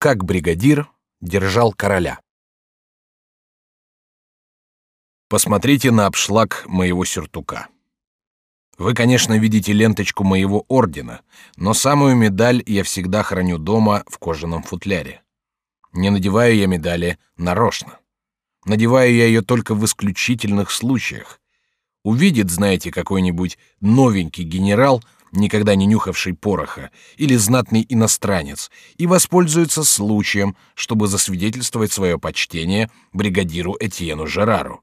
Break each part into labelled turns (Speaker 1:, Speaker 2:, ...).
Speaker 1: Как бригадир держал короля. Посмотрите на обшлаг моего сюртука. Вы, конечно, видите ленточку моего ордена, но самую медаль я всегда храню дома в кожаном футляре. Не надеваю я медали нарочно. Надеваю я ее только в исключительных случаях. Увидит, знаете, какой-нибудь новенький генерал, никогда не нюхавший пороха, или знатный иностранец, и воспользуется случаем, чтобы засвидетельствовать свое почтение бригадиру Этьену Жерару.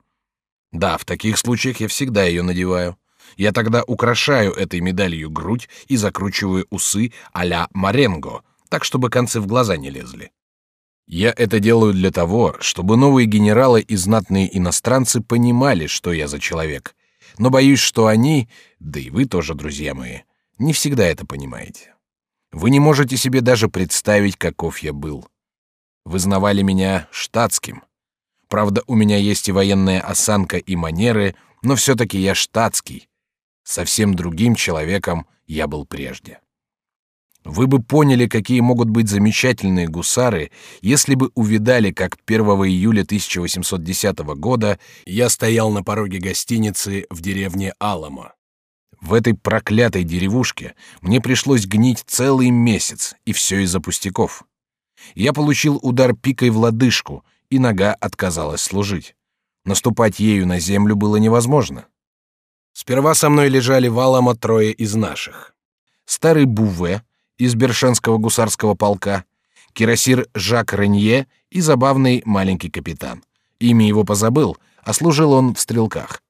Speaker 1: Да, в таких случаях я всегда ее надеваю. Я тогда украшаю этой медалью грудь и закручиваю усы а-ля Маренго, так, чтобы концы в глаза не лезли. Я это делаю для того, чтобы новые генералы и знатные иностранцы понимали, что я за человек. Но боюсь, что они, да и вы тоже, друзья мои, не всегда это понимаете. Вы не можете себе даже представить, каков я был. Вы знавали меня штатским. Правда, у меня есть и военная осанка, и манеры, но все-таки я штатский. Совсем другим человеком я был прежде. Вы бы поняли, какие могут быть замечательные гусары, если бы увидали, как 1 июля 1810 года я стоял на пороге гостиницы в деревне Алама. В этой проклятой деревушке мне пришлось гнить целый месяц, и все из-за пустяков. Я получил удар пикой в лодыжку, и нога отказалась служить. Наступать ею на землю было невозможно. Сперва со мной лежали в Алама трое из наших. Старый Буве — из Бершенского гусарского полка, кирасир Жак Ренье и забавный маленький капитан. Имя его позабыл, а служил он в стрелках.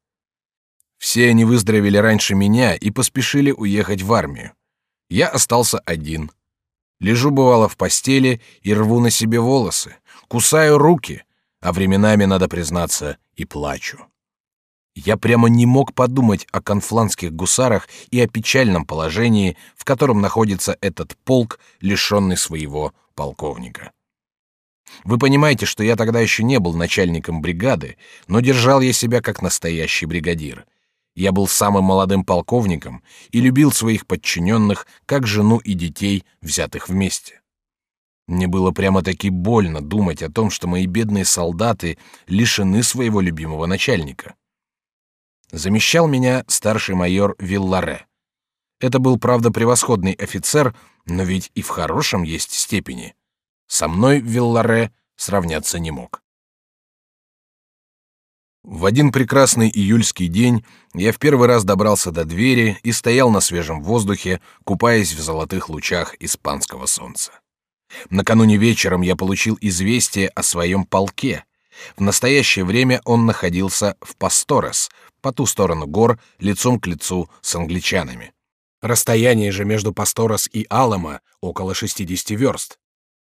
Speaker 1: Все они выздоровели раньше меня и поспешили уехать в армию. Я остался один. Лежу бывало в постели и рву на себе волосы, кусаю руки, а временами, надо признаться, и плачу. Я прямо не мог подумать о конфланских гусарах и о печальном положении, в котором находится этот полк, лишенный своего полковника. Вы понимаете, что я тогда еще не был начальником бригады, но держал я себя как настоящий бригадир. Я был самым молодым полковником и любил своих подчиненных, как жену и детей, взятых вместе. Мне было прямо-таки больно думать о том, что мои бедные солдаты лишены своего любимого начальника. Замещал меня старший майор Вилларе. Это был, правда, превосходный офицер, но ведь и в хорошем есть степени. Со мной Вилларе сравняться не мог. В один прекрасный июльский день я в первый раз добрался до двери и стоял на свежем воздухе, купаясь в золотых лучах испанского солнца. Накануне вечером я получил известие о своем полке. В настоящее время он находился в Пасторес, по ту сторону гор, лицом к лицу с англичанами. Расстояние же между Пасторос и Алама около 60 верст.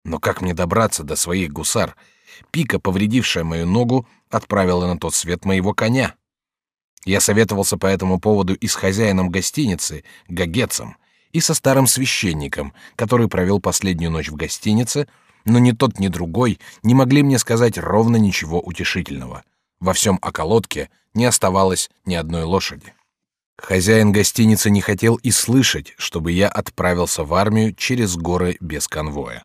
Speaker 1: Но как мне добраться до своих гусар? Пика, повредившая мою ногу, отправила на тот свет моего коня. Я советовался по этому поводу и с хозяином гостиницы, Гагецом, и со старым священником, который провел последнюю ночь в гостинице, но ни тот, ни другой не могли мне сказать ровно ничего утешительного. Во всем околотке не оставалось ни одной лошади. Хозяин гостиницы не хотел и слышать, чтобы я отправился в армию через горы без конвоя.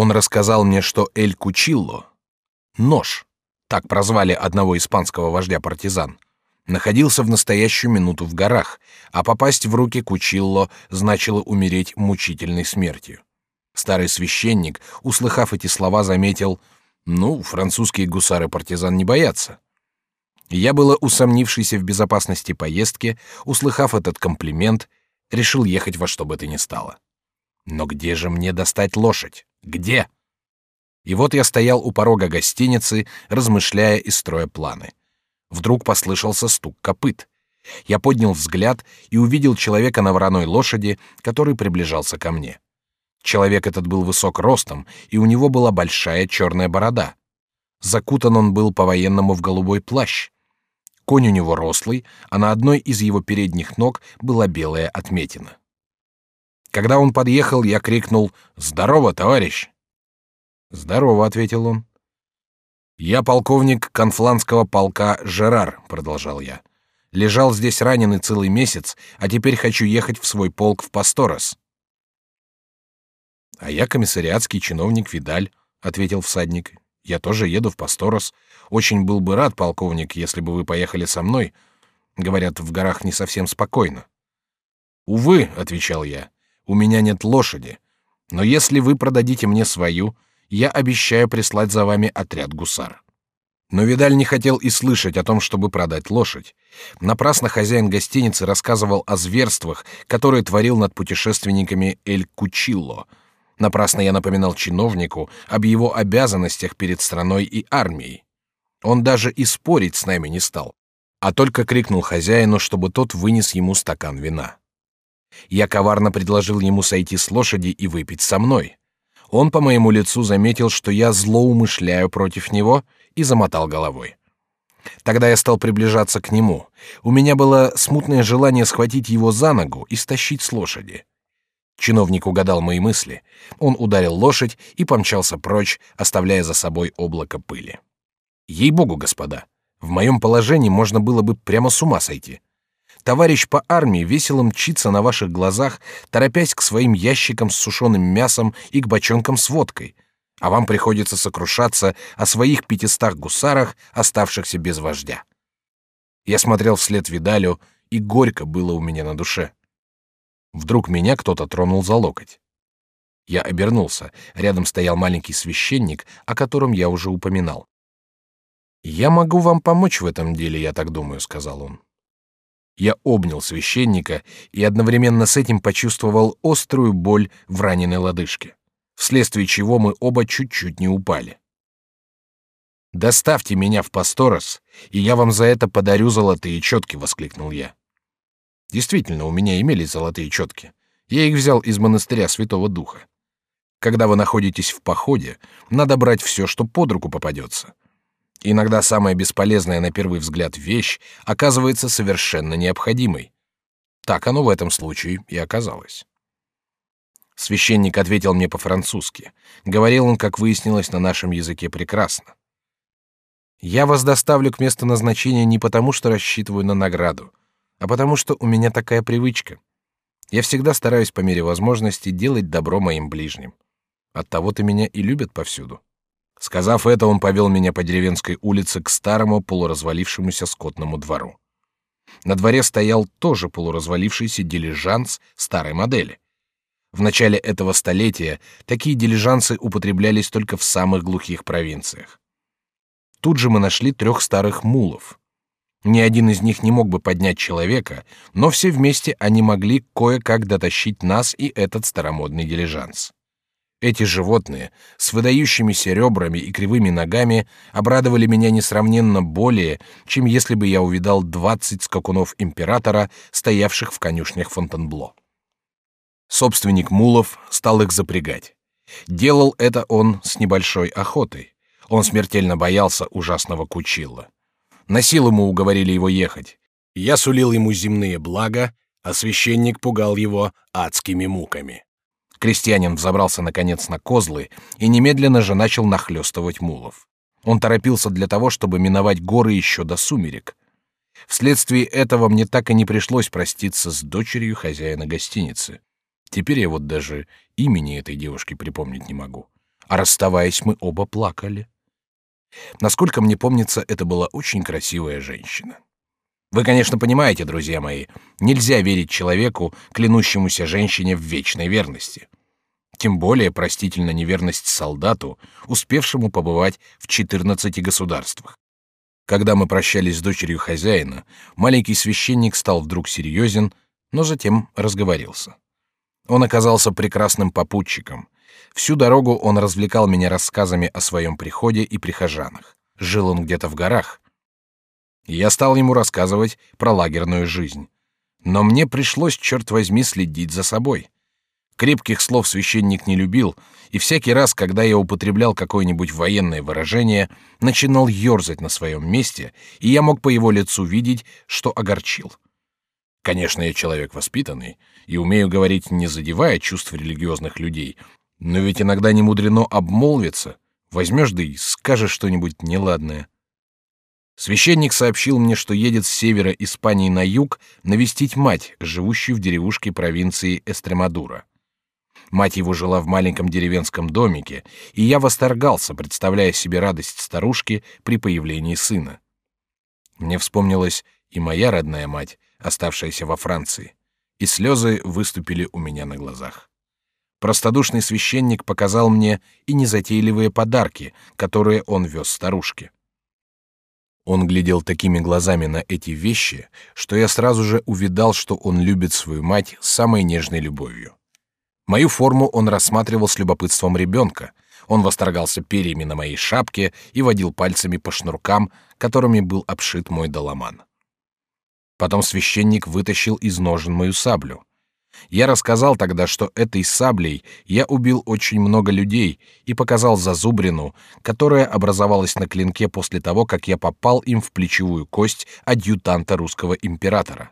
Speaker 1: Он рассказал мне, что Эль Кучилло, нож, так прозвали одного испанского вождя партизан, находился в настоящую минуту в горах, а попасть в руки Кучилло значило умереть мучительной смертью. Старый священник, услыхав эти слова, заметил, ну, французские гусары партизан не боятся. Я было усомнившийся в безопасности поездки, услыхав этот комплимент, решил ехать во что бы то ни стало. Но где же мне достать лошадь? Где? И вот я стоял у порога гостиницы, размышляя и строя планы. Вдруг послышался стук копыт. Я поднял взгляд и увидел человека на вороной лошади, который приближался ко мне. Человек этот был высок ростом, и у него была большая черная борода. Закутан он был по-военному в голубой плащ. Конь у него рослый, а на одной из его передних ног была белая отметина. Когда он подъехал, я крикнул «Здорово, товарищ!» «Здорово», — ответил он. «Я полковник конфланского полка Жерар», — продолжал я. «Лежал здесь раненый целый месяц, а теперь хочу ехать в свой полк в Пасторос». А я комиссариатский чиновник Видаль, ответил всадник. Я тоже еду в Пасторос. Очень был бы рад, полковник, если бы вы поехали со мной. Говорят, в горах не совсем спокойно. Увы, отвечал я, у меня нет лошади. Но если вы продадите мне свою, я обещаю прислать за вами отряд гусар. Но Видаль не хотел и слышать о том, чтобы продать лошадь. Напрасно хозяин гостиницы рассказывал о зверствах, которые творил над путешественниками Эль Кучилло. Напрасно я напоминал чиновнику об его обязанностях перед страной и армией. Он даже и спорить с нами не стал, а только крикнул хозяину, чтобы тот вынес ему стакан вина. Я коварно предложил ему сойти с лошади и выпить со мной. Он по моему лицу заметил, что я злоумышляю против него, и замотал головой. Тогда я стал приближаться к нему. У меня было смутное желание схватить его за ногу и стащить с лошади. Чиновник угадал мои мысли. Он ударил лошадь и помчался прочь, оставляя за собой облако пыли. Ей-богу, господа, в моем положении можно было бы прямо с ума сойти. Товарищ по армии весело мчится на ваших глазах, торопясь к своим ящикам с сушеным мясом и к бочонкам с водкой, а вам приходится сокрушаться о своих пятистах гусарах, оставшихся без вождя. Я смотрел вслед Видалю, и горько было у меня на душе. Вдруг меня кто-то тронул за локоть. Я обернулся. Рядом стоял маленький священник, о котором я уже упоминал. «Я могу вам помочь в этом деле, я так думаю», — сказал он. Я обнял священника и одновременно с этим почувствовал острую боль в раненой лодыжке, вследствие чего мы оба чуть-чуть не упали. «Доставьте меня в Пасторос, и я вам за это подарю золотые четки», — воскликнул я. Действительно, у меня имелись золотые четки. Я их взял из монастыря Святого Духа. Когда вы находитесь в походе, надо брать все, что под руку попадется. Иногда самая бесполезная на первый взгляд вещь оказывается совершенно необходимой. Так оно в этом случае и оказалось. Священник ответил мне по-французски. Говорил он, как выяснилось, на нашем языке прекрасно. Я вас доставлю к месту назначения не потому, что рассчитываю на награду, а потому что у меня такая привычка. Я всегда стараюсь по мере возможности делать добро моим ближним. Оттого-то меня и любят повсюду. Сказав это, он повел меня по деревенской улице к старому полуразвалившемуся скотному двору. На дворе стоял тоже полуразвалившийся дилижанс старой модели. В начале этого столетия такие дилижансы употреблялись только в самых глухих провинциях. Тут же мы нашли трех старых мулов. Ни один из них не мог бы поднять человека, но все вместе они могли кое-как дотащить нас и этот старомодный дилижанс. Эти животные с выдающимися ребрами и кривыми ногами обрадовали меня несравненно более, чем если бы я увидал двадцать скакунов императора, стоявших в конюшнях Фонтенбло. Собственник мулов стал их запрягать. Делал это он с небольшой охотой. Он смертельно боялся ужасного кучилла. На силу мы уговорили его ехать. Я сулил ему земные блага, а священник пугал его адскими муками. Крестьянин взобрался наконец на козлы и немедленно же начал нахлестывать мулов. Он торопился для того, чтобы миновать горы еще до сумерек. Вследствие этого мне так и не пришлось проститься с дочерью хозяина гостиницы. Теперь я вот даже имени этой девушки припомнить не могу. А расставаясь, мы оба плакали. Насколько мне помнится, это была очень красивая женщина. Вы, конечно, понимаете, друзья мои, нельзя верить человеку, клянущемуся женщине в вечной верности. Тем более простительна неверность солдату, успевшему побывать в 14 государствах. Когда мы прощались с дочерью хозяина, маленький священник стал вдруг серьезен, но затем разговорился. Он оказался прекрасным попутчиком. Всю дорогу он развлекал меня рассказами о своем приходе и прихожанах. Жил он где-то в горах, я стал ему рассказывать про лагерную жизнь. Но мне пришлось, черт возьми, следить за собой. Крепких слов священник не любил, и всякий раз, когда я употреблял какое-нибудь военное выражение, начинал ерзать на своем месте, и я мог по его лицу видеть, что огорчил. Конечно, я человек воспитанный и умею говорить, не задевая чувств религиозных людей, но ведь иногда не мудрено обмолвиться. Возьмешь да и скажешь что-нибудь неладное. Священник сообщил мне, что едет с севера Испании на юг навестить мать, живущую в деревушке провинции Эстремадура. Мать его жила в маленьком деревенском домике, и я восторгался, представляя себе радость старушки при появлении сына. Мне вспомнилась и моя родная мать, оставшаяся во Франции, и слезы выступили у меня на глазах. Простодушный священник показал мне и незатейливые подарки, которые он вез старушке. Он глядел такими глазами на эти вещи, что я сразу же увидал, что он любит свою мать самой нежной любовью. Мою форму он рассматривал с любопытством ребенка. Он восторгался перьями на моей шапке и водил пальцами по шнуркам, которыми был обшит мой доломан. Потом священник вытащил из ножен мою саблю. Я рассказал тогда, что этой саблей я убил очень много людей и показал зазубрину, которая образовалась на клинке после того, как я попал им в плечевую кость адъютанта русского императора.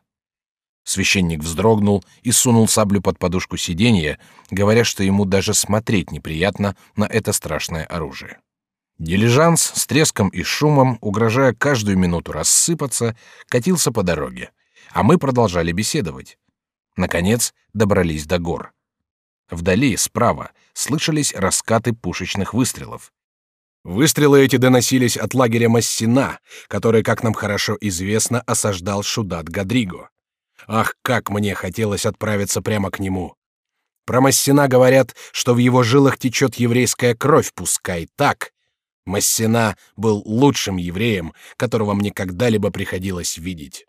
Speaker 1: Священник вздрогнул и сунул саблю под подушку сиденья, говоря, что ему даже смотреть неприятно на это страшное оружие. Дилижанс с треском и шумом, угрожая каждую минуту рассыпаться, катился по дороге, а мы продолжали беседовать. Наконец добрались до гор. Вдали, справа, слышались раскаты пушечных выстрелов. Выстрелы эти доносились от лагеря Массина, который, как нам хорошо известно, осаждал Шудат Гадриго. Ах, как мне хотелось отправиться прямо к нему! Про Массина говорят, что в его жилах течет еврейская кровь, пускай так. Массина был лучшим евреем, которого мне когда-либо приходилось видеть.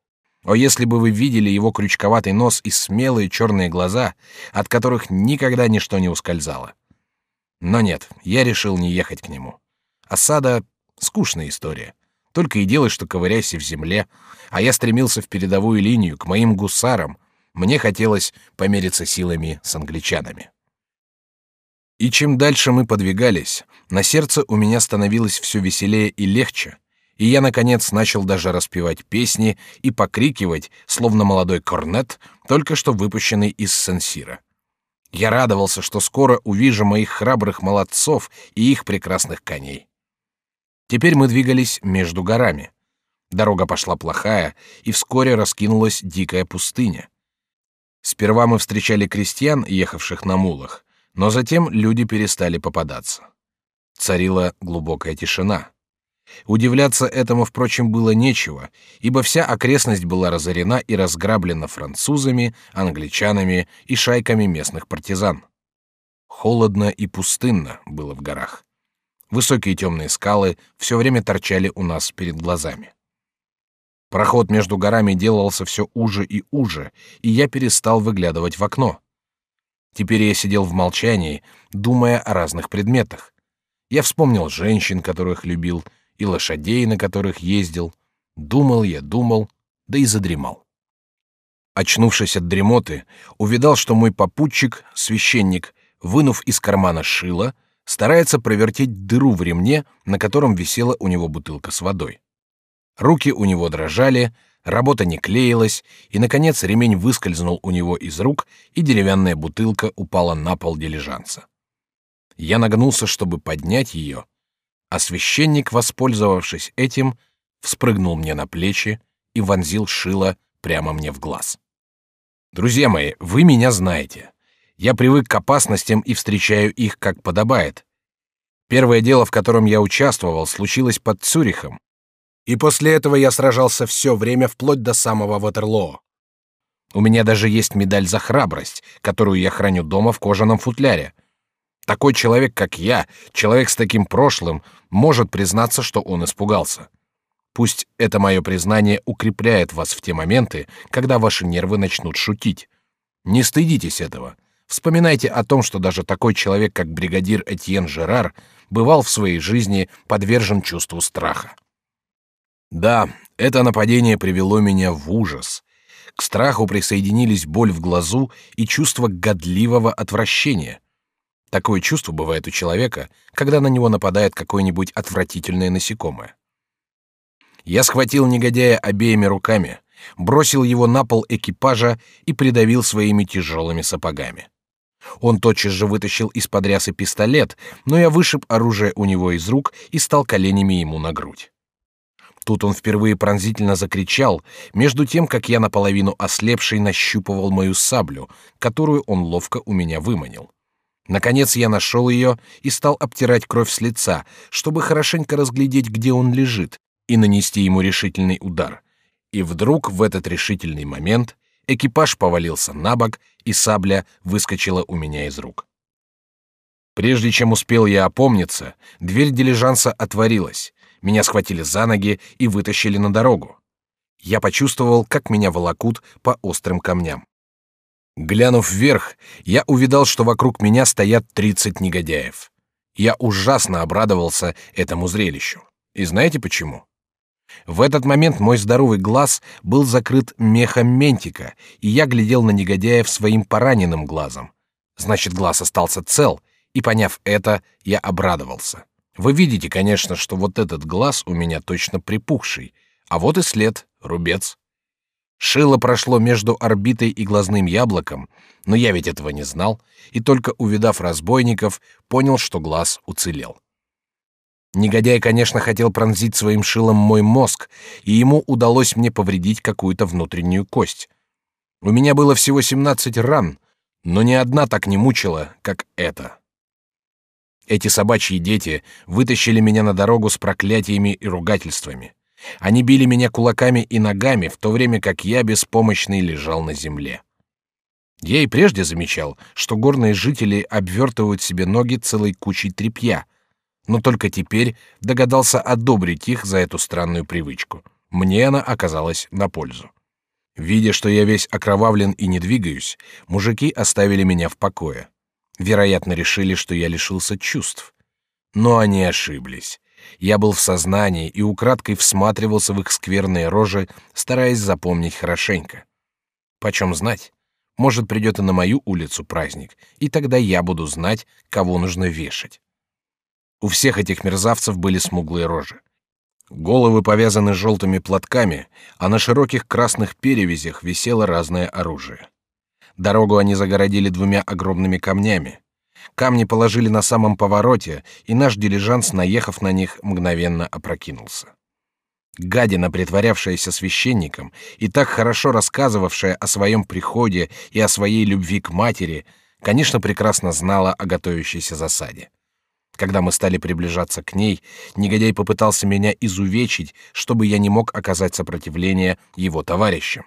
Speaker 1: О, если бы вы видели его крючковатый нос и смелые черные глаза, от которых никогда ничто не ускользало. Но нет, я решил не ехать к нему. Осада — скучная история. Только и делай, что ковыряйся в земле. А я стремился в передовую линию, к моим гусарам. Мне хотелось помериться силами с англичанами. И чем дальше мы подвигались, на сердце у меня становилось все веселее и легче, и я, наконец, начал даже распевать песни и покрикивать, словно молодой корнет, только что выпущенный из сенсира. Я радовался, что скоро увижу моих храбрых молодцов и их прекрасных коней. Теперь мы двигались между горами. Дорога пошла плохая, и вскоре раскинулась дикая пустыня. Сперва мы встречали крестьян, ехавших на мулах, но затем люди перестали попадаться. Царила глубокая тишина. Удивляться этому, впрочем, было нечего, ибо вся окрестность была разорена и разграблена французами, англичанами и шайками местных партизан. Холодно и пустынно было в горах. Высокие темные скалы все время торчали у нас перед глазами. Проход между горами делался все уже и уже, и я перестал выглядывать в окно. Теперь я сидел в молчании, думая о разных предметах. Я вспомнил женщин, которых любил, и лошадей, на которых ездил. Думал я, думал, да и задремал. Очнувшись от дремоты, увидал, что мой попутчик, священник, вынув из кармана шило, старается провертеть дыру в ремне, на котором висела у него бутылка с водой. Руки у него дрожали, работа не клеилась, и, наконец, ремень выскользнул у него из рук, и деревянная бутылка упала на пол дилижанса. Я нагнулся, чтобы поднять ее, а священник, воспользовавшись этим, вспрыгнул мне на плечи и вонзил шило прямо мне в глаз. Друзья мои, вы меня знаете. Я привык к опасностям и встречаю их как подобает. Первое дело, в котором я участвовал, случилось под Цюрихом, и после этого я сражался все время вплоть до самого Ватерлоо. У меня даже есть медаль за храбрость, которую я храню дома в кожаном футляре. Такой человек, как я, человек с таким прошлым, может признаться, что он испугался. Пусть это мое признание укрепляет вас в те моменты, когда ваши нервы начнут шутить. Не стыдитесь этого. Вспоминайте о том, что даже такой человек, как бригадир Этьен Жерар, бывал в своей жизни подвержен чувству страха. Да, это нападение привело меня в ужас. К страху присоединились боль в глазу и чувство годливого отвращения. Такое чувство бывает у человека, когда на него нападает какое-нибудь отвратительное насекомое. Я схватил негодяя обеими руками, бросил его на пол экипажа и придавил своими тяжелыми сапогами. Он тотчас же вытащил из-под рясы пистолет, но я вышиб оружие у него из рук и стал коленями ему на грудь. Тут он впервые пронзительно закричал, между тем, как я наполовину ослепший нащупывал мою саблю, которую он ловко у меня выманил. Наконец я нашел ее и стал обтирать кровь с лица, чтобы хорошенько разглядеть, где он лежит, и нанести ему решительный удар. И вдруг в этот решительный момент экипаж повалился на бок, и сабля выскочила у меня из рук. Прежде чем успел я опомниться, дверь дилижанса отворилась. Меня схватили за ноги и вытащили на дорогу. Я почувствовал, как меня волокут по острым камням. Глянув вверх, я увидал, что вокруг меня стоят тридцать негодяев. Я ужасно обрадовался этому зрелищу. И знаете почему? В этот момент мой здоровый глаз был закрыт мехом ментика, и я глядел на негодяев своим пораненным глазом. Значит, глаз остался цел, и поняв это, я обрадовался. Вы видите, конечно, что вот этот глаз у меня точно припухший, а вот и след, рубец. Шило прошло между орбитой и глазным яблоком, но я ведь этого не знал, и только увидав разбойников, понял, что глаз уцелел. Негодяй, конечно, хотел пронзить своим шилом мой мозг, и ему удалось мне повредить какую-то внутреннюю кость. У меня было всего семнадцать ран, но ни одна так не мучила, как эта. Эти собачьи дети вытащили меня на дорогу с проклятиями и ругательствами. Они били меня кулаками и ногами, в то время как я беспомощный лежал на земле. Я и прежде замечал, что горные жители обвертывают себе ноги целой кучей тряпья, но только теперь догадался одобрить их за эту странную привычку. Мне она оказалась на пользу. Видя, что я весь окровавлен и не двигаюсь, мужики оставили меня в покое. Вероятно, решили, что я лишился чувств. Но они ошиблись. Я был в сознании и украдкой всматривался в их скверные рожи, стараясь запомнить хорошенько. Почем знать? Может, придет и на мою улицу праздник, и тогда я буду знать, кого нужно вешать. У всех этих мерзавцев были смуглые рожи. Головы повязаны желтыми платками, а на широких красных перевязях висело разное оружие. Дорогу они загородили двумя огромными камнями. Камни положили на самом повороте, и наш дилижанс, наехав на них, мгновенно опрокинулся. Гадина, притворявшаяся священником и так хорошо рассказывавшая о своем приходе и о своей любви к матери, конечно, прекрасно знала о готовящейся засаде. Когда мы стали приближаться к ней, негодяй попытался меня изувечить, чтобы я не мог оказать сопротивление его товарищам.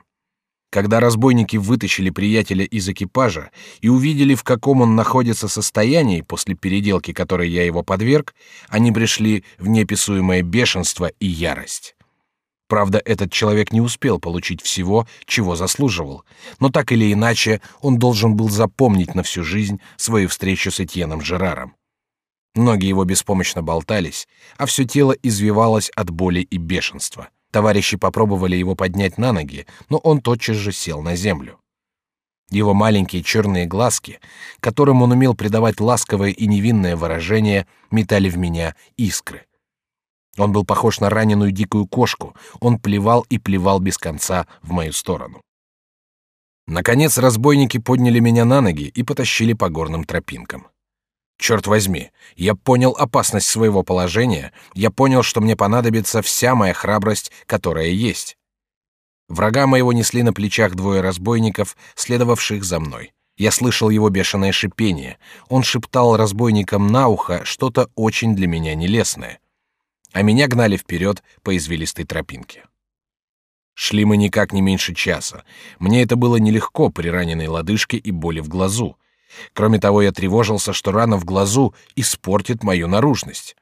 Speaker 1: Когда разбойники вытащили приятеля из экипажа и увидели, в каком он находится состоянии после переделки, которой я его подверг, они пришли в неописуемое бешенство и ярость. Правда, этот человек не успел получить всего, чего заслуживал, но так или иначе он должен был запомнить на всю жизнь свою встречу с Этьеном Жераром. Ноги его беспомощно болтались, а все тело извивалось от боли и бешенства. Товарищи попробовали его поднять на ноги, но он тотчас же сел на землю. Его маленькие черные глазки, которым он умел придавать ласковое и невинное выражение, метали в меня искры. Он был похож на раненую дикую кошку, он плевал и плевал без конца в мою сторону. Наконец разбойники подняли меня на ноги и потащили по горным тропинкам. Черт возьми, я понял опасность своего положения, я понял, что мне понадобится вся моя храбрость, которая есть. Врага моего несли на плечах двое разбойников, следовавших за мной. Я слышал его бешеное шипение. Он шептал разбойникам на ухо что-то очень для меня нелестное. А меня гнали вперед по извилистой тропинке. Шли мы никак не меньше часа. Мне это было нелегко при раненой лодыжке и боли в глазу. Кроме того, я тревожился, что рана в глазу испортит мою наружность.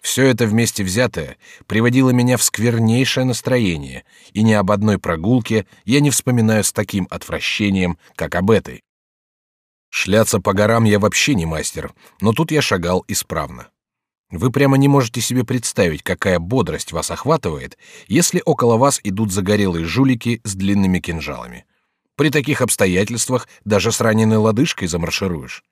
Speaker 1: Все это вместе взятое приводило меня в сквернейшее настроение, и ни об одной прогулке я не вспоминаю с таким отвращением, как об этой. Шляться по горам я вообще не мастер, но тут я шагал исправно. Вы прямо не можете себе представить, какая бодрость вас охватывает, если около вас идут загорелые жулики с длинными кинжалами. При таких обстоятельствах даже с раненой лодыжкой замаршируешь.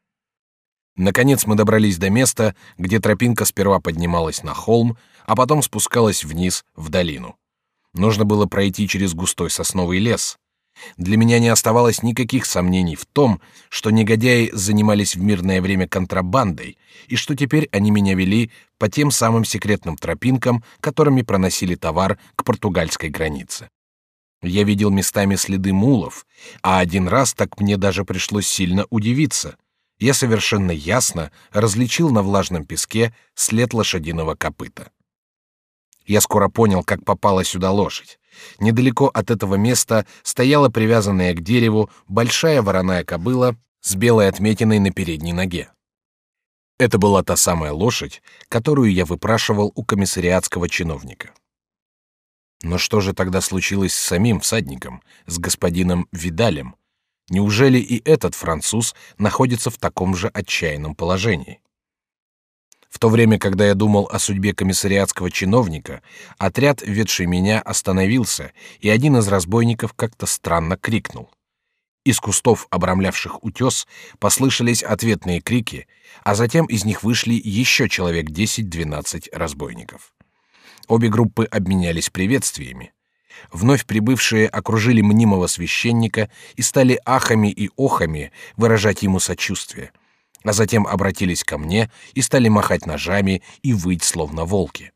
Speaker 1: Наконец мы добрались до места, где тропинка сперва поднималась на холм, а потом спускалась вниз в долину. Нужно было пройти через густой сосновый лес. Для меня не оставалось никаких сомнений в том, что негодяи занимались в мирное время контрабандой, и что теперь они меня вели по тем самым секретным тропинкам, которыми проносили товар к португальской границе. Я видел местами следы мулов, а один раз так мне даже пришлось сильно удивиться. Я совершенно ясно различил на влажном песке след лошадиного копыта. Я скоро понял, как попала сюда лошадь. Недалеко от этого места стояла привязанная к дереву большая вороная кобыла с белой отметиной на передней ноге. Это была та самая лошадь, которую я выпрашивал у комиссариатского чиновника. Но что же тогда случилось с самим всадником, с господином Видалем? Неужели и этот француз находится в таком же отчаянном положении? В то время, когда я думал о судьбе комиссариатского чиновника, отряд, ведший меня, остановился, и один из разбойников как-то странно крикнул. Из кустов, обрамлявших утес, послышались ответные крики, а затем из них вышли еще человек 10-12 разбойников. Обе группы обменялись приветствиями. Вновь прибывшие окружили мнимого священника и стали ахами и охами выражать ему сочувствие, а затем обратились ко мне и стали махать ножами и выть словно волки.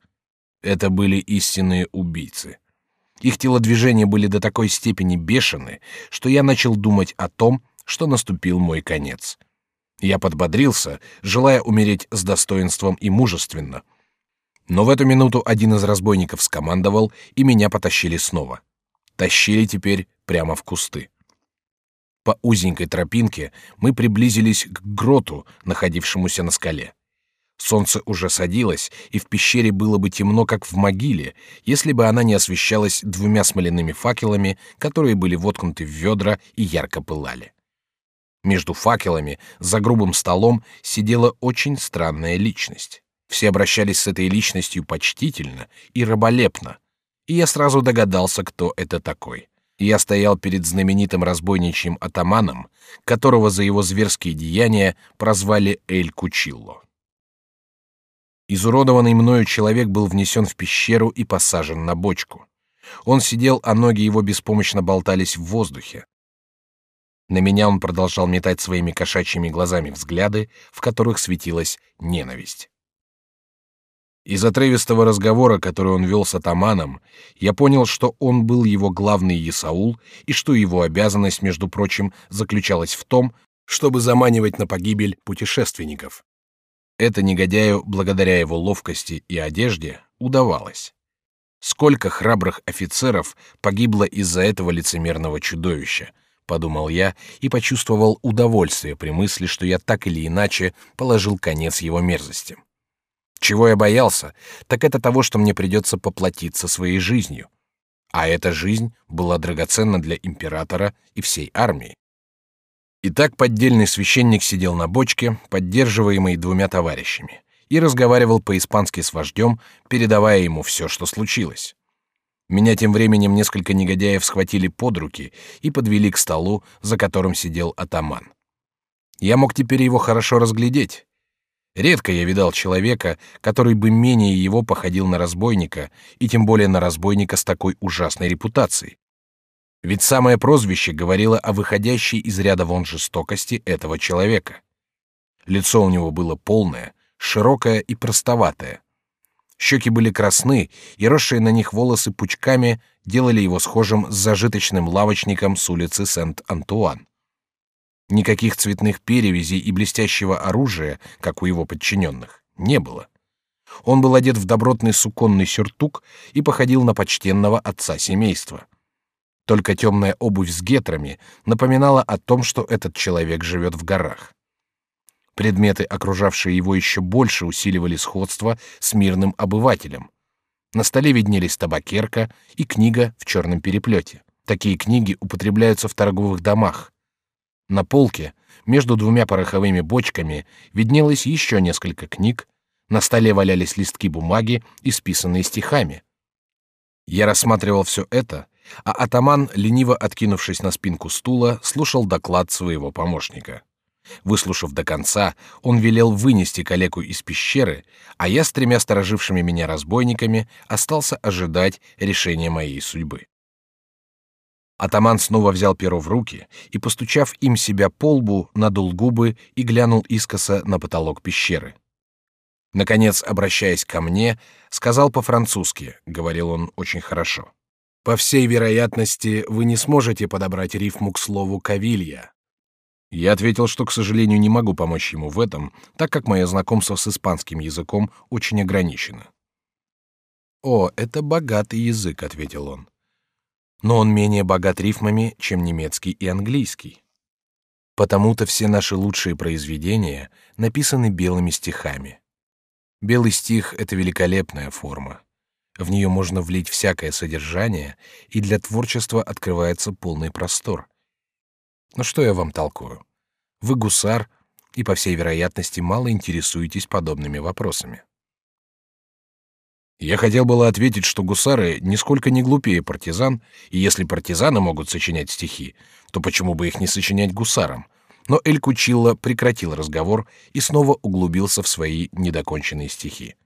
Speaker 1: Это были истинные убийцы. Их телодвижения были до такой степени бешены, что я начал думать о том, что наступил мой конец. Я подбодрился, желая умереть с достоинством и мужественно, но в эту минуту один из разбойников скомандовал, и меня потащили снова. Тащили теперь прямо в кусты. По узенькой тропинке мы приблизились к гроту, находившемуся на скале. Солнце уже садилось, и в пещере было бы темно, как в могиле, если бы она не освещалась двумя смоляными факелами, которые были воткнуты в ведра и ярко пылали. Между факелами за грубым столом сидела очень странная личность. Все обращались с этой личностью почтительно и раболепно, и я сразу догадался, кто это такой. Я стоял перед знаменитым разбойничьим атаманом, которого за его зверские деяния прозвали Эль Кучилло. Изуродованный мною человек был внесен в пещеру и посажен на бочку. Он сидел, а ноги его беспомощно болтались в воздухе. На меня он продолжал метать своими кошачьими глазами взгляды, в которых светилась ненависть. Из отрывистого разговора, который он вел с атаманом, я понял, что он был его главный Исаул и что его обязанность, между прочим, заключалась в том, чтобы заманивать на погибель путешественников. Это негодяю, благодаря его ловкости и одежде, удавалось. Сколько храбрых офицеров погибло из-за этого лицемерного чудовища, подумал я и почувствовал удовольствие при мысли, что я так или иначе положил конец его мерзости. Чего я боялся, так это того, что мне придется поплатиться своей жизнью. А эта жизнь была драгоценна для императора и всей армии. Итак, поддельный священник сидел на бочке, поддерживаемый двумя товарищами, и разговаривал по-испански с вождем, передавая ему все, что случилось. Меня тем временем несколько негодяев схватили под руки и подвели к столу, за которым сидел атаман. Я мог теперь его хорошо разглядеть. Редко я видал человека, который бы менее его походил на разбойника, и тем более на разбойника с такой ужасной репутацией. Ведь самое прозвище говорило о выходящей из ряда вон жестокости этого человека. Лицо у него было полное, широкое и простоватое. Щеки были красны, и росшие на них волосы пучками делали его схожим с зажиточным лавочником с улицы Сент-Антуан. Никаких цветных перевязей и блестящего оружия, как у его подчиненных, не было. Он был одет в добротный суконный сюртук и походил на почтенного отца семейства. Только темная обувь с гетрами напоминала о том, что этот человек живет в горах. Предметы, окружавшие его, еще больше усиливали сходство с мирным обывателем. На столе виднелись табакерка и книга в черном переплете. Такие книги употребляются в торговых домах. На полке между двумя пороховыми бочками виднелось еще несколько книг, на столе валялись листки бумаги, исписанные стихами. Я рассматривал все это, а атаман, лениво откинувшись на спинку стула, слушал доклад своего помощника. Выслушав до конца, он велел вынести калеку из пещеры, а я с тремя сторожившими меня разбойниками остался ожидать решения моей судьбы. Атаман снова взял перо в руки и, постучав им себя по лбу, надул губы и глянул искоса на потолок пещеры. Наконец, обращаясь ко мне, сказал по-французски, говорил он очень хорошо. По всей вероятности, вы не сможете подобрать рифму к слову «кавилья». Я ответил, что, к сожалению, не могу помочь ему в этом, так как мое знакомство с испанским языком очень ограничено. «О, это богатый язык», — ответил он. «Но он менее богат рифмами, чем немецкий и английский. Потому-то все наши лучшие произведения написаны белыми стихами. Белый стих — это великолепная форма. В нее можно влить всякое содержание, и для творчества открывается полный простор. Но что я вам толкую? Вы гусар, и, по всей вероятности, мало интересуетесь подобными вопросами. Я хотел было ответить, что гусары нисколько не глупее партизан, и если партизаны могут сочинять стихи, то почему бы их не сочинять гусарам? Но Эль Кучилла прекратил разговор и снова углубился в свои недоконченные стихи.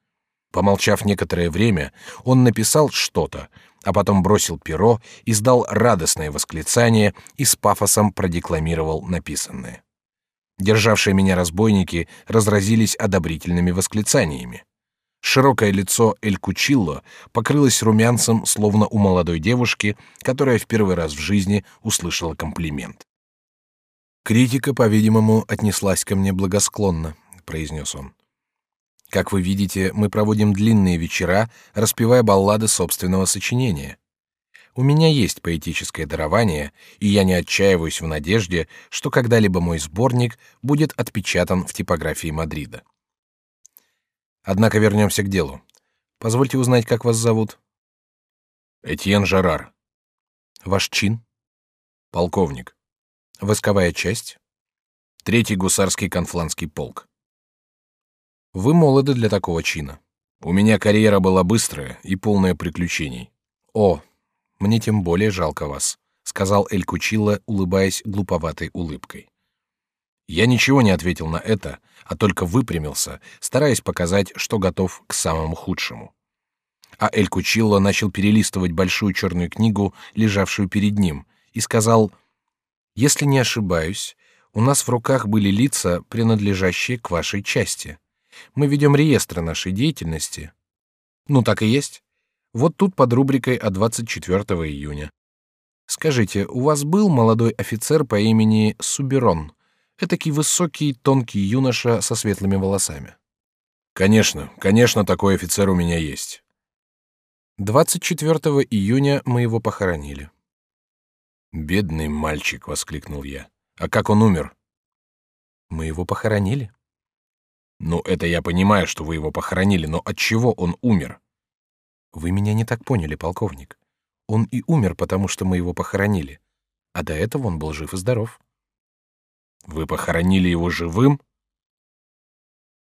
Speaker 1: Помолчав некоторое время, он написал что-то, а потом бросил перо, издал радостное восклицание и с пафосом продекламировал написанное. Державшие меня разбойники разразились одобрительными восклицаниями. Широкое лицо Эль Кучилло покрылось румянцем, словно у молодой девушки, которая в первый раз в жизни услышала комплимент. «Критика, по-видимому, отнеслась ко мне благосклонно», — произнес он. Как вы видите, мы проводим длинные вечера, распевая баллады собственного сочинения. У меня есть поэтическое дарование, и я не отчаиваюсь в надежде, что когда-либо мой сборник будет отпечатан в типографии Мадрида. Однако вернемся к делу. Позвольте узнать, как вас зовут? Этьен Жарар. Ваш чин? Полковник. Восковая часть? Третий гусарский конфланский полк. Вы молоды для такого чина. У меня карьера была быстрая и полная приключений. О, мне тем более жалко вас, сказал Эль Кучилла, улыбаясь глуповатой улыбкой. Я ничего не ответил на это, а только выпрямился, стараясь показать, что готов к самому худшему. А Эль Кучилла начал перелистывать большую черную книгу, лежавшую перед ним, и сказал: "Если не ошибаюсь, у нас в руках были лица, принадлежащие к вашей части. Мы ведем реестры нашей деятельности. Ну, так и есть. Вот тут под рубрикой от 24 июня. Скажите, у вас был молодой офицер по имени Суберон? Этакий высокий, тонкий юноша со светлыми волосами. Конечно, конечно, такой офицер у меня есть. 24 июня мы его похоронили. Бедный мальчик, воскликнул я. А как он умер? Мы его похоронили. Ну, это я понимаю, что вы его похоронили, но от чего он умер? Вы меня не так поняли, полковник. Он и умер, потому что мы его похоронили. А до этого он был жив и здоров. Вы похоронили его живым?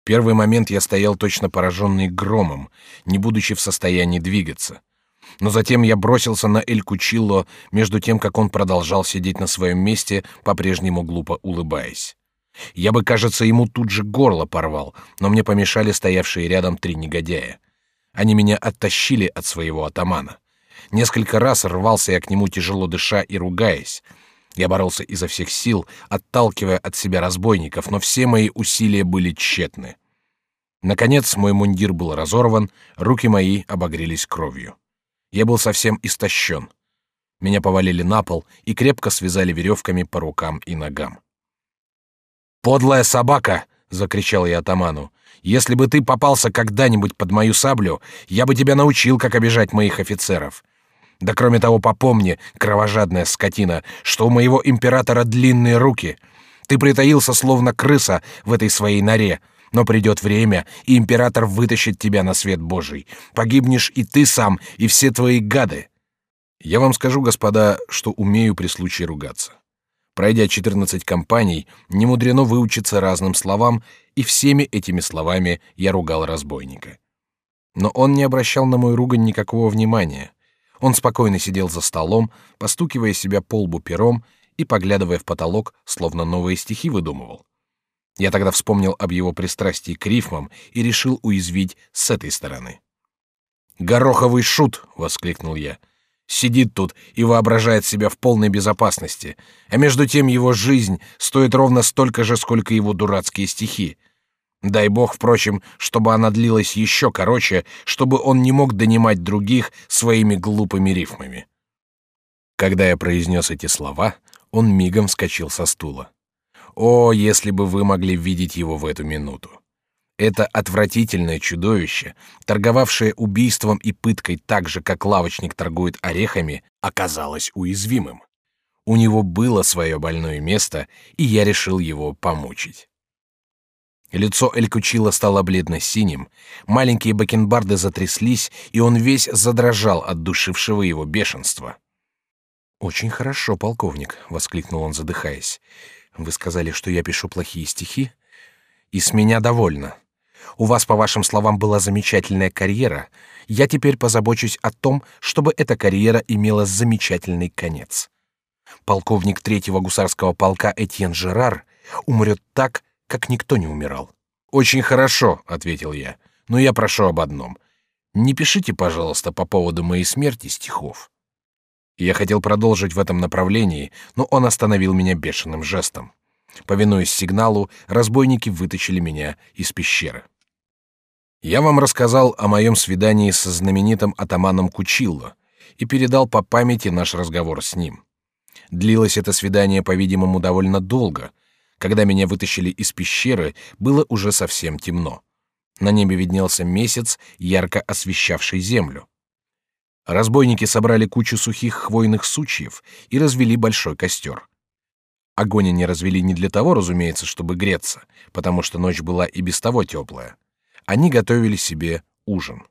Speaker 1: Первый момент я стоял точно пораженный громом, не будучи в состоянии двигаться. Но затем я бросился на Эль Кучилло, между тем, как он продолжал сидеть на своем месте, по-прежнему глупо улыбаясь. Я бы, кажется, ему тут же горло порвал, но мне помешали стоявшие рядом три негодяя. Они меня оттащили от своего атамана. Несколько раз рвался я к нему тяжело дыша и ругаясь. Я боролся изо всех сил, отталкивая от себя разбойников, но все мои усилия были тщетны. Наконец мой мундир был разорван, руки мои обогрелись кровью. Я был совсем истощен. Меня повалили на пол и крепко связали веревками по рукам и ногам. «Подлая собака!» — закричал я атаману. «Если бы ты попался когда-нибудь под мою саблю, я бы тебя научил, как обижать моих офицеров. Да кроме того, попомни, кровожадная скотина, что у моего императора длинные руки. Ты притаился, словно крыса, в этой своей норе, но придет время, и император вытащит тебя на свет Божий. Погибнешь и ты сам, и все твои гады. Я вам скажу, господа, что умею при случае ругаться. Пройдя 14 кампаний, не мудрено выучиться разным словам, и всеми этими словами я ругал разбойника. Но он не обращал на мою ругань никакого внимания. Он спокойно сидел за столом, постукивая себя по лбу пером и поглядывая в потолок, словно новые стихи выдумывал. Я тогда вспомнил об его пристрастии к рифмам и решил уязвить с этой стороны. «Гороховый шут!» — воскликнул я — сидит тут и воображает себя в полной безопасности, а между тем его жизнь стоит ровно столько же, сколько его дурацкие стихи. Дай бог, впрочем, чтобы она длилась еще короче, чтобы он не мог донимать других своими глупыми рифмами. Когда я произнес эти слова, он мигом вскочил со стула. О, если бы вы могли видеть его в эту минуту! Это отвратительное чудовище, торговавшее убийством и пыткой так же, как лавочник торгует орехами, оказалось уязвимым. У него было свое больное место, и я решил его помучить. Лицо Элькучила стало бледно-синим, маленькие бакенбарды затряслись, и он весь задрожал от душившего его бешенства. «Очень хорошо, полковник», — воскликнул он, задыхаясь. «Вы сказали, что я пишу плохие стихи? И с меня довольно. У вас, по вашим словам, была замечательная карьера. Я теперь позабочусь о том, чтобы эта карьера имела замечательный конец. Полковник третьего гусарского полка Этьен Жерар умрет так, как никто не умирал. Очень хорошо, ответил я. Но я прошу об одном: не пишите, пожалуйста, по поводу моей смерти стихов. Я хотел продолжить в этом направлении, но он остановил меня бешеным жестом. Повинуясь сигналу, разбойники вытащили меня из пещеры. Я вам рассказал о моем свидании со знаменитым атаманом Кучилло и передал по памяти наш разговор с ним. Длилось это свидание, по-видимому, довольно долго, когда меня вытащили из пещеры, было уже совсем темно. На небе виднелся месяц, ярко освещавший землю. Разбойники собрали кучу сухих хвойных сучьев и развели большой костер. Огонь они развели не для того, разумеется, чтобы греться, потому что ночь была и без того теплая. Они готовили себе ужин.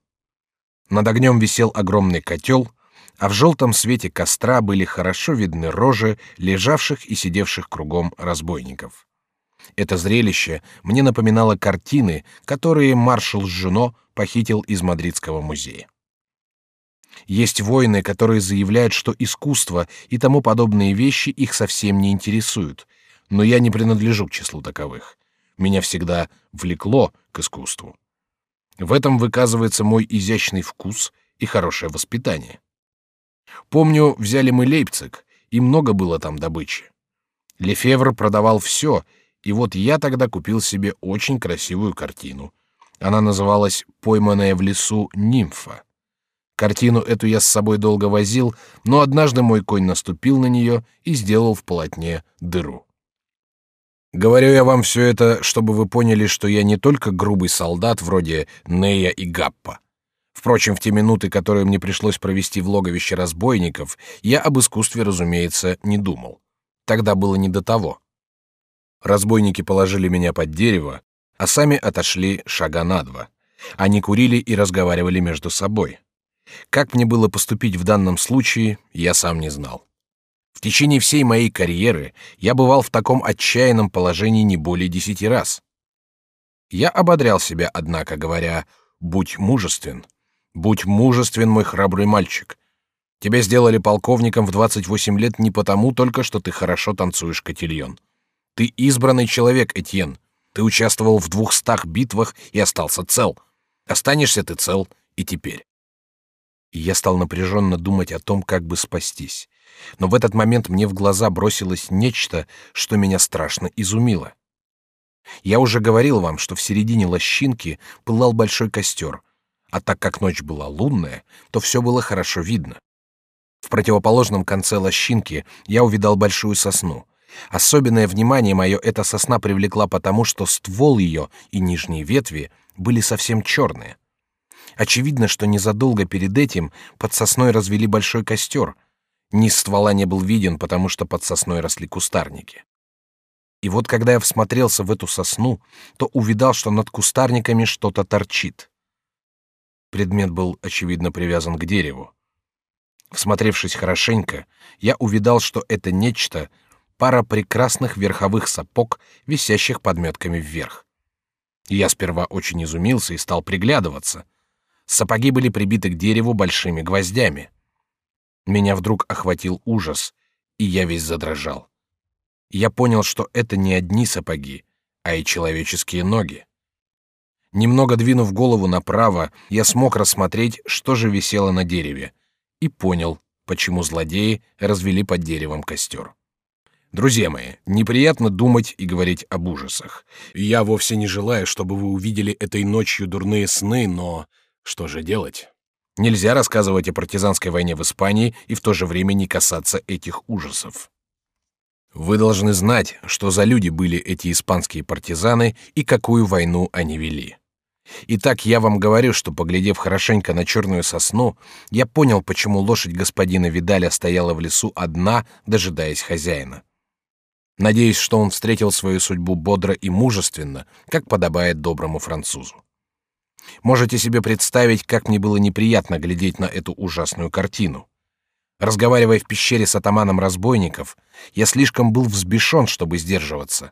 Speaker 1: Над огнем висел огромный котел, а в желтом свете костра были хорошо видны рожи лежавших и сидевших кругом разбойников. Это зрелище мне напоминало картины, которые маршал Жуно похитил из мадридского музея. Есть воины, которые заявляют, что искусство и тому подобные вещи их совсем не интересуют, но я не принадлежу к числу таковых. Меня всегда влекло к искусству. В этом выказывается мой изящный вкус и хорошее воспитание. Помню, взяли мы Лейпциг, и много было там добычи. Лефевр продавал все, и вот я тогда купил себе очень красивую картину. Она называлась «Пойманная в лесу нимфа». Картину эту я с собой долго возил, но однажды мой конь наступил на нее и сделал в полотне дыру. Говорю я вам все это, чтобы вы поняли, что я не только грубый солдат вроде Нея и Гаппа. Впрочем, в те минуты, которые мне пришлось провести в логовище разбойников, я об искусстве, разумеется, не думал. Тогда было не до того. Разбойники положили меня под дерево, а сами отошли шага на два. Они курили и разговаривали между собой. Как мне было поступить в данном случае, я сам не знал. В течение всей моей карьеры я бывал в таком отчаянном положении не более десяти раз. Я ободрял себя, однако, говоря «будь мужествен», Будь мужествен, мой храбрый мальчик. Тебя сделали полковником в 28 лет не потому только, что ты хорошо танцуешь котильон. Ты избранный человек, Этьен. Ты участвовал в двухстах битвах и остался цел. Останешься ты цел и теперь. И я стал напряженно думать о том, как бы спастись. Но в этот момент мне в глаза бросилось нечто, что меня страшно изумило. Я уже говорил вам, что в середине лощинки пылал большой костер, а так как ночь была лунная, то все было хорошо видно. В противоположном конце лощинки я увидал большую сосну. Особенное внимание мое эта сосна привлекла потому, что ствол ее и нижние ветви были совсем черные. Очевидно, что незадолго перед этим под сосной развели большой костер. Низ ствола не был виден, потому что под сосной росли кустарники. И вот когда я всмотрелся в эту сосну, то увидал, что над кустарниками что-то торчит. Предмет был очевидно привязан к дереву. Всмотревшись хорошенько, я увидал, что это нечто пара прекрасных верховых сапог, висящих подметками вверх. Я сперва очень изумился и стал приглядываться. Сапоги были прибиты к дереву большими гвоздями. Меня вдруг охватил ужас, и я весь задрожал. Я понял, что это не одни сапоги, а и человеческие ноги. Немного двинув голову направо, я смог рассмотреть, что же висело на дереве, и понял, почему злодеи развели под деревом костер. Друзья мои, неприятно думать и говорить об ужасах. Я вовсе не желаю, чтобы вы увидели этой ночью дурные сны, но что же делать? Нельзя рассказывать о партизанской войне в Испании и в то же время не касаться этих ужасов. Вы должны знать, что за люди были эти испанские партизаны и какую войну они вели. Итак, я вам говорю, что, поглядев хорошенько на черную сосну, я понял, почему лошадь господина Видаля стояла в лесу одна, дожидаясь хозяина. Надеюсь, что он встретил свою судьбу бодро и мужественно, как подобает доброму французу. Можете себе представить, как мне было неприятно глядеть на эту ужасную картину. Разговаривая в пещере с атаманом разбойников, я слишком был взбешен, чтобы сдерживаться.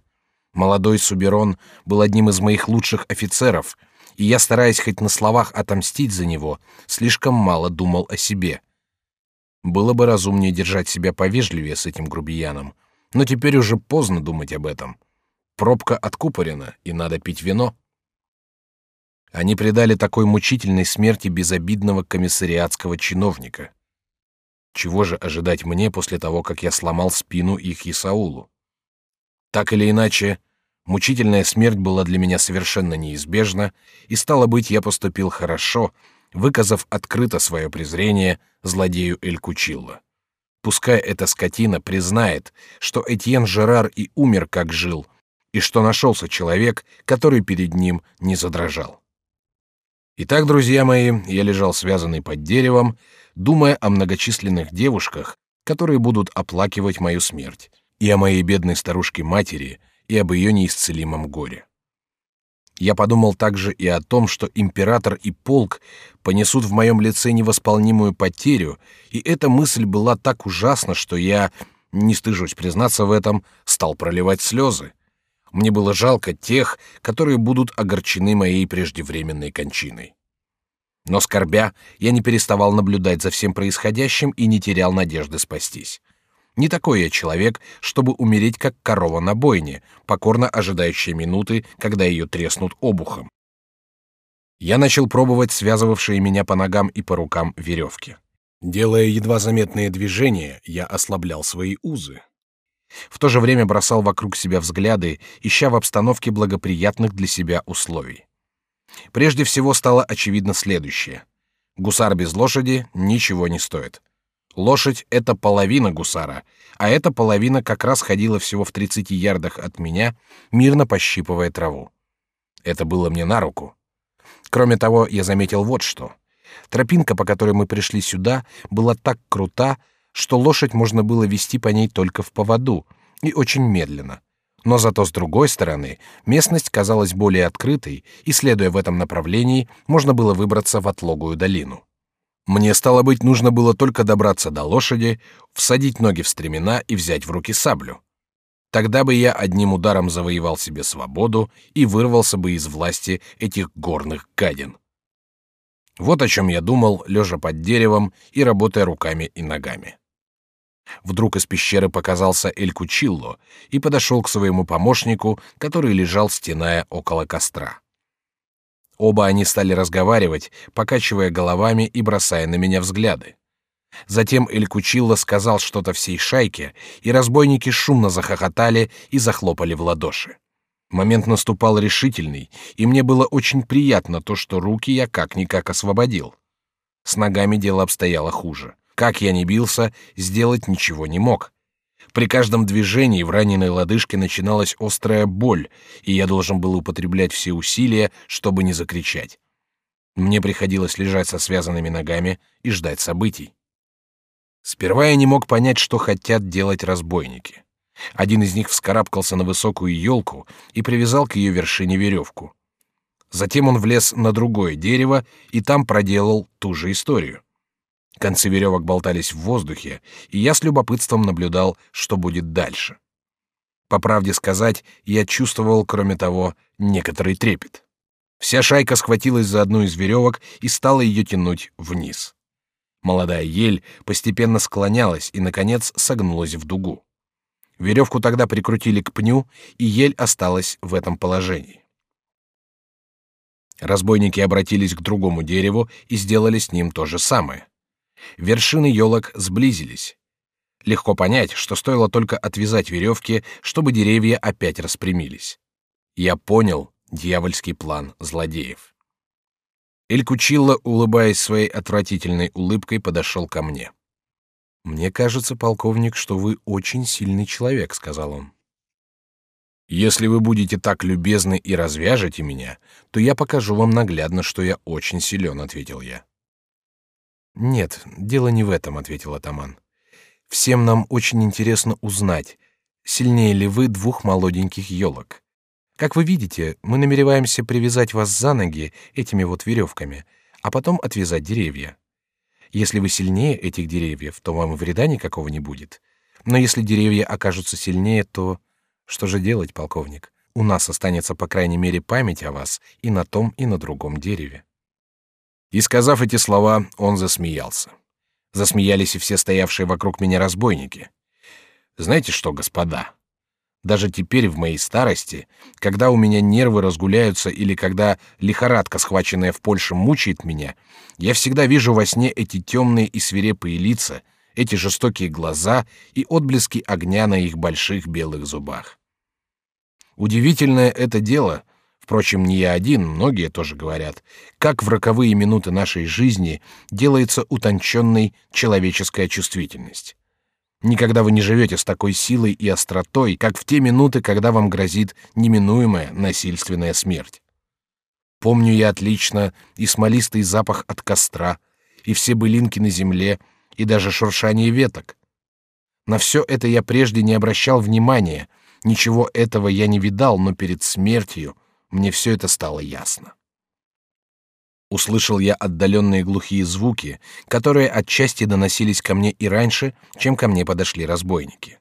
Speaker 1: Молодой Суберон был одним из моих лучших офицеров, и я, стараясь хоть на словах отомстить за него, слишком мало думал о себе. Было бы разумнее держать себя повежливее с этим грубияном, но теперь уже поздно думать об этом. Пробка откупорена, и надо пить вино. Они предали такой мучительной смерти безобидного комиссариатского чиновника. Чего же ожидать мне после того, как я сломал спину их Исаулу? Так или иначе, мучительная смерть была для меня совершенно неизбежна, и стало быть, я поступил хорошо, выказав открыто свое презрение злодею Эль Кучилла. Пускай эта скотина признает, что Этьен Жерар и умер, как жил, и что нашелся человек, который перед ним не задрожал. Итак, друзья мои, я лежал связанный под деревом, думая о многочисленных девушках, которые будут оплакивать мою смерть, и о моей бедной старушке-матери, и об ее неисцелимом горе. Я подумал также и о том, что император и полк понесут в моем лице невосполнимую потерю, и эта мысль была так ужасна, что я, не стыжусь признаться в этом, стал проливать слезы. Мне было жалко тех, которые будут огорчены моей преждевременной кончиной. Но скорбя, я не переставал наблюдать за всем происходящим и не терял надежды спастись. Не такой я человек, чтобы умереть как корова на бойне, покорно ожидающая минуты, когда ее треснут обухом. Я начал пробовать связывавшие меня по ногам и по рукам веревки. Делая едва заметные движения, я ослаблял свои узы. В то же время бросал вокруг себя взгляды, ища в обстановке благоприятных для себя условий. Прежде всего стало очевидно следующее: гусар без лошади ничего не стоит. Лошадь — это половина гусара, а эта половина как раз ходила всего в 30 ярдах от меня, мирно пощипывая траву. Это было мне на руку. Кроме того, я заметил вот что. Тропинка, по которой мы пришли сюда, была так крута, что лошадь можно было вести по ней только в поводу и очень медленно. Но зато с другой стороны местность казалась более открытой, и следуя в этом направлении, можно было выбраться в отлогую долину. Мне стало быть нужно было только добраться до лошади, всадить ноги в стремена и взять в руки саблю. Тогда бы я одним ударом завоевал себе свободу и вырвался бы из власти этих горных гадин. Вот о чем я думал, лежа под деревом и работая руками и ногами. Вдруг из пещеры показался Эль Кучилло и подошел к своему помощнику, который лежал стеная около костра. Оба они стали разговаривать, покачивая головами и бросая на меня взгляды. Затем Эль Кучилло сказал что-то всей шайке, и разбойники шумно захохотали и захлопали в ладоши. Момент наступал решительный, и мне было очень приятно то, что руки я как-никак освободил. С ногами дело обстояло хуже. Как я ни бился, сделать ничего не мог. При каждом движении в раненой лодыжке начиналась острая боль, и я должен был употреблять все усилия, чтобы не закричать. Мне приходилось лежать со связанными ногами и ждать событий. Сперва я не мог понять, что хотят делать разбойники. Один из них вскарабкался на высокую елку и привязал к ее вершине веревку. Затем он влез на другое дерево и там проделал ту же историю. Концы веревок болтались в воздухе, и я с любопытством наблюдал, что будет дальше. По правде сказать, я чувствовал, кроме того, некоторый трепет. Вся шайка схватилась за одну из веревок и стала ее тянуть вниз. Молодая ель постепенно склонялась и, наконец, согнулась в дугу. Веревку тогда прикрутили к пню, и ель осталась в этом положении. Разбойники обратились к другому дереву и сделали с ним то же самое. Вершины елок сблизились. Легко понять, что стоило только отвязать веревки, чтобы деревья опять распрямились. Я понял дьявольский план злодеев. Эль Кучилла, улыбаясь своей отвратительной улыбкой, подошел ко мне. Мне кажется, полковник, что вы очень сильный человек, сказал он. Если вы будете так любезны и развяжете меня, то я покажу вам наглядно, что я очень силен, ответил я. Нет, дело не в этом, ответил атаман. Всем нам очень интересно узнать, сильнее ли вы двух молоденьких елок. Как вы видите, мы намереваемся привязать вас за ноги этими вот веревками, а потом отвязать деревья. Если вы сильнее этих деревьев, то вам вреда никакого не будет. Но если деревья окажутся сильнее, то что же делать, полковник? У нас останется по крайней мере память о вас и на том, и на другом дереве. И сказав эти слова, он засмеялся. Засмеялись и все стоявшие вокруг меня разбойники. Знаете что, господа? Даже теперь в моей старости, когда у меня нервы разгуляются или когда лихорадка, схваченная в Польше, мучает меня, я всегда вижу во сне эти темные и свирепые лица, эти жестокие глаза и отблески огня на их больших белых зубах. Удивительное это дело, впрочем, не я один, многие тоже говорят, как в роковые минуты нашей жизни делается утонченной человеческая чувствительность. Никогда вы не живете с такой силой и остротой, как в те минуты, когда вам грозит неминуемая насильственная смерть. Помню я отлично и смолистый запах от костра, и все былинки на земле, и даже шуршание веток. На все это я прежде не обращал внимания, ничего этого я не видал, но перед смертью мне все это стало ясно. Услышал я отдаленные глухие звуки, которые отчасти доносились ко мне и раньше, чем ко мне подошли разбойники.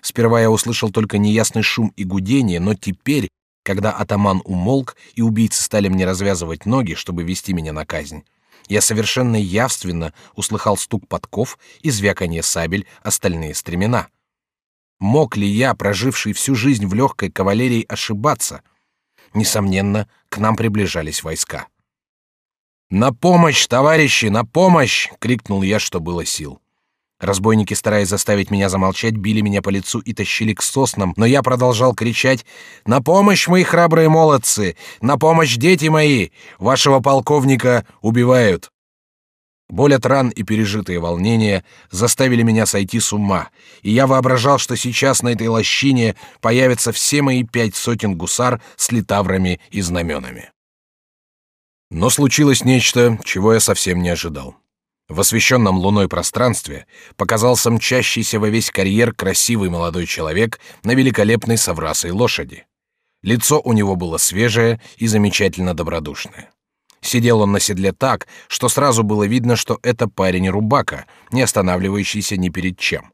Speaker 1: Сперва я услышал только неясный шум и гудение, но теперь, когда атаман умолк и убийцы стали мне развязывать ноги, чтобы вести меня на казнь, я совершенно явственно услыхал стук подков и звяканье сабель остальные стремена. Мог ли я, проживший всю жизнь в легкой кавалерии, ошибаться? Несомненно, к нам приближались войска. «На помощь, товарищи, на помощь!» — крикнул я, что было сил. Разбойники, стараясь заставить меня замолчать, били меня по лицу и тащили к соснам, но я продолжал кричать «На помощь, мои храбрые молодцы! На помощь, дети мои! Вашего полковника убивают!» Боль от ран и пережитые волнения заставили меня сойти с ума, и я воображал, что сейчас на этой лощине появятся все мои пять сотен гусар с литаврами и знаменами. Но случилось нечто, чего я совсем не ожидал. В освещенном луной пространстве показался мчащийся во весь карьер красивый молодой человек на великолепной соврасой лошади. Лицо у него было свежее и замечательно добродушное. Сидел он на седле так, что сразу было видно, что это парень рубака, не останавливающийся ни перед чем.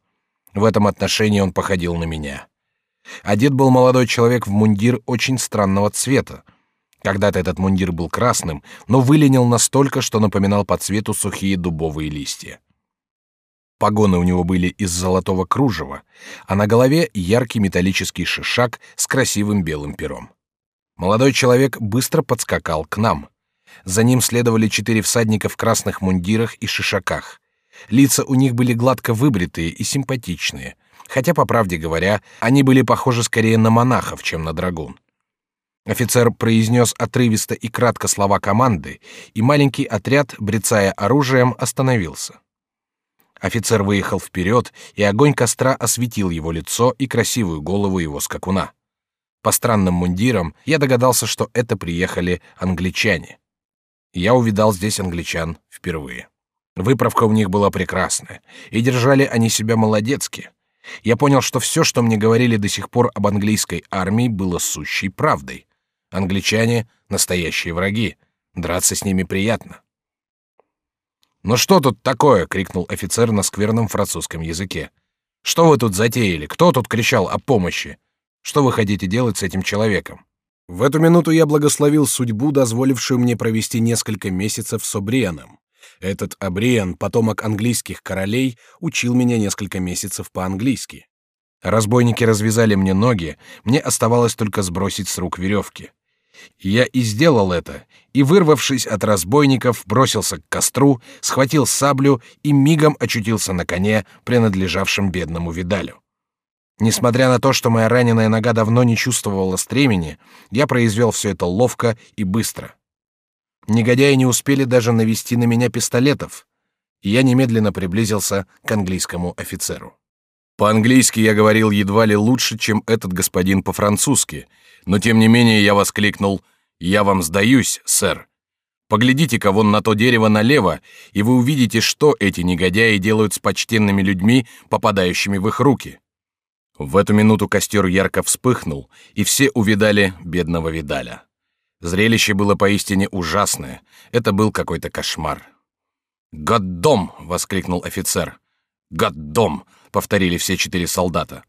Speaker 1: В этом отношении он походил на меня. Одет был молодой человек в мундир очень странного цвета, когда-то этот мундир был красным, но выленил настолько, что напоминал по цвету сухие дубовые листья. Погоны у него были из золотого кружева, а на голове яркий металлический шишак с красивым белым пером. Молодой человек быстро подскакал к нам. За ним следовали четыре всадника в красных мундирах и шишаках. Лица у них были гладко выбритые и симпатичные, хотя, по правде говоря, они были похожи скорее на монахов, чем на драгун. Офицер произнес отрывисто и кратко слова команды, и маленький отряд, брецая оружием, остановился. Офицер выехал вперед, и огонь костра осветил его лицо и красивую голову его скакуна. По странным мундирам я догадался, что это приехали англичане. Я увидал здесь англичан впервые. Выправка у них была прекрасная, и держали они себя молодецки. Я понял, что все, что мне говорили до сих пор об английской армии, было сущей правдой. Англичане — настоящие враги. Драться с ними приятно. «Ну что тут такое?» — крикнул офицер на скверном французском языке. «Что вы тут затеяли? Кто тут кричал о помощи? Что вы хотите делать с этим человеком?» В эту минуту я благословил судьбу, дозволившую мне провести несколько месяцев с Обрианом. Этот Обриан, потомок английских королей, учил меня несколько месяцев по-английски. Разбойники развязали мне ноги, мне оставалось только сбросить с рук веревки. Я и сделал это, и, вырвавшись от разбойников, бросился к костру, схватил саблю и мигом очутился на коне, принадлежавшем бедному Видалю. Несмотря на то, что моя раненая нога давно не чувствовала стремени, я произвел все это ловко и быстро. Негодяи не успели даже навести на меня пистолетов. и я немедленно приблизился к английскому офицеру. По-английски я говорил едва ли лучше, чем этот господин по-французски, но тем не менее я воскликнул «Я вам сдаюсь, сэр». Поглядите-ка вон на то дерево налево, и вы увидите, что эти негодяи делают с почтенными людьми, попадающими в их руки. В эту минуту костер ярко вспыхнул, и все увидали бедного Видаля. Зрелище было поистине ужасное. Это был какой-то кошмар. «Годдом!» — воскликнул офицер. «Годдом!» — повторили все четыре солдата.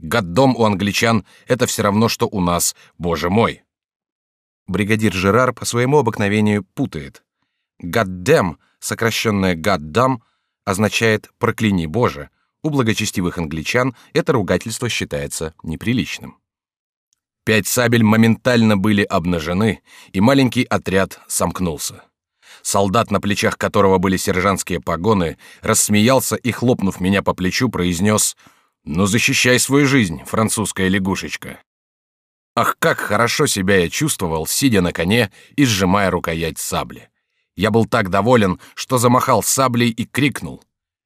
Speaker 1: «Годдом у англичан — это все равно, что у нас, боже мой!» Бригадир Жерар по своему обыкновению путает. «Годдем», сокращенное «годдам», означает «прокляни Боже». У благочестивых англичан это ругательство считается неприличным. Пять сабель моментально были обнажены, и маленький отряд сомкнулся. Солдат, на плечах которого были сержантские погоны, рассмеялся и, хлопнув меня по плечу, произнес «Ну, защищай свою жизнь, французская лягушечка». Ах, как хорошо себя я чувствовал, сидя на коне и сжимая рукоять сабли. Я был так доволен, что замахал саблей и крикнул.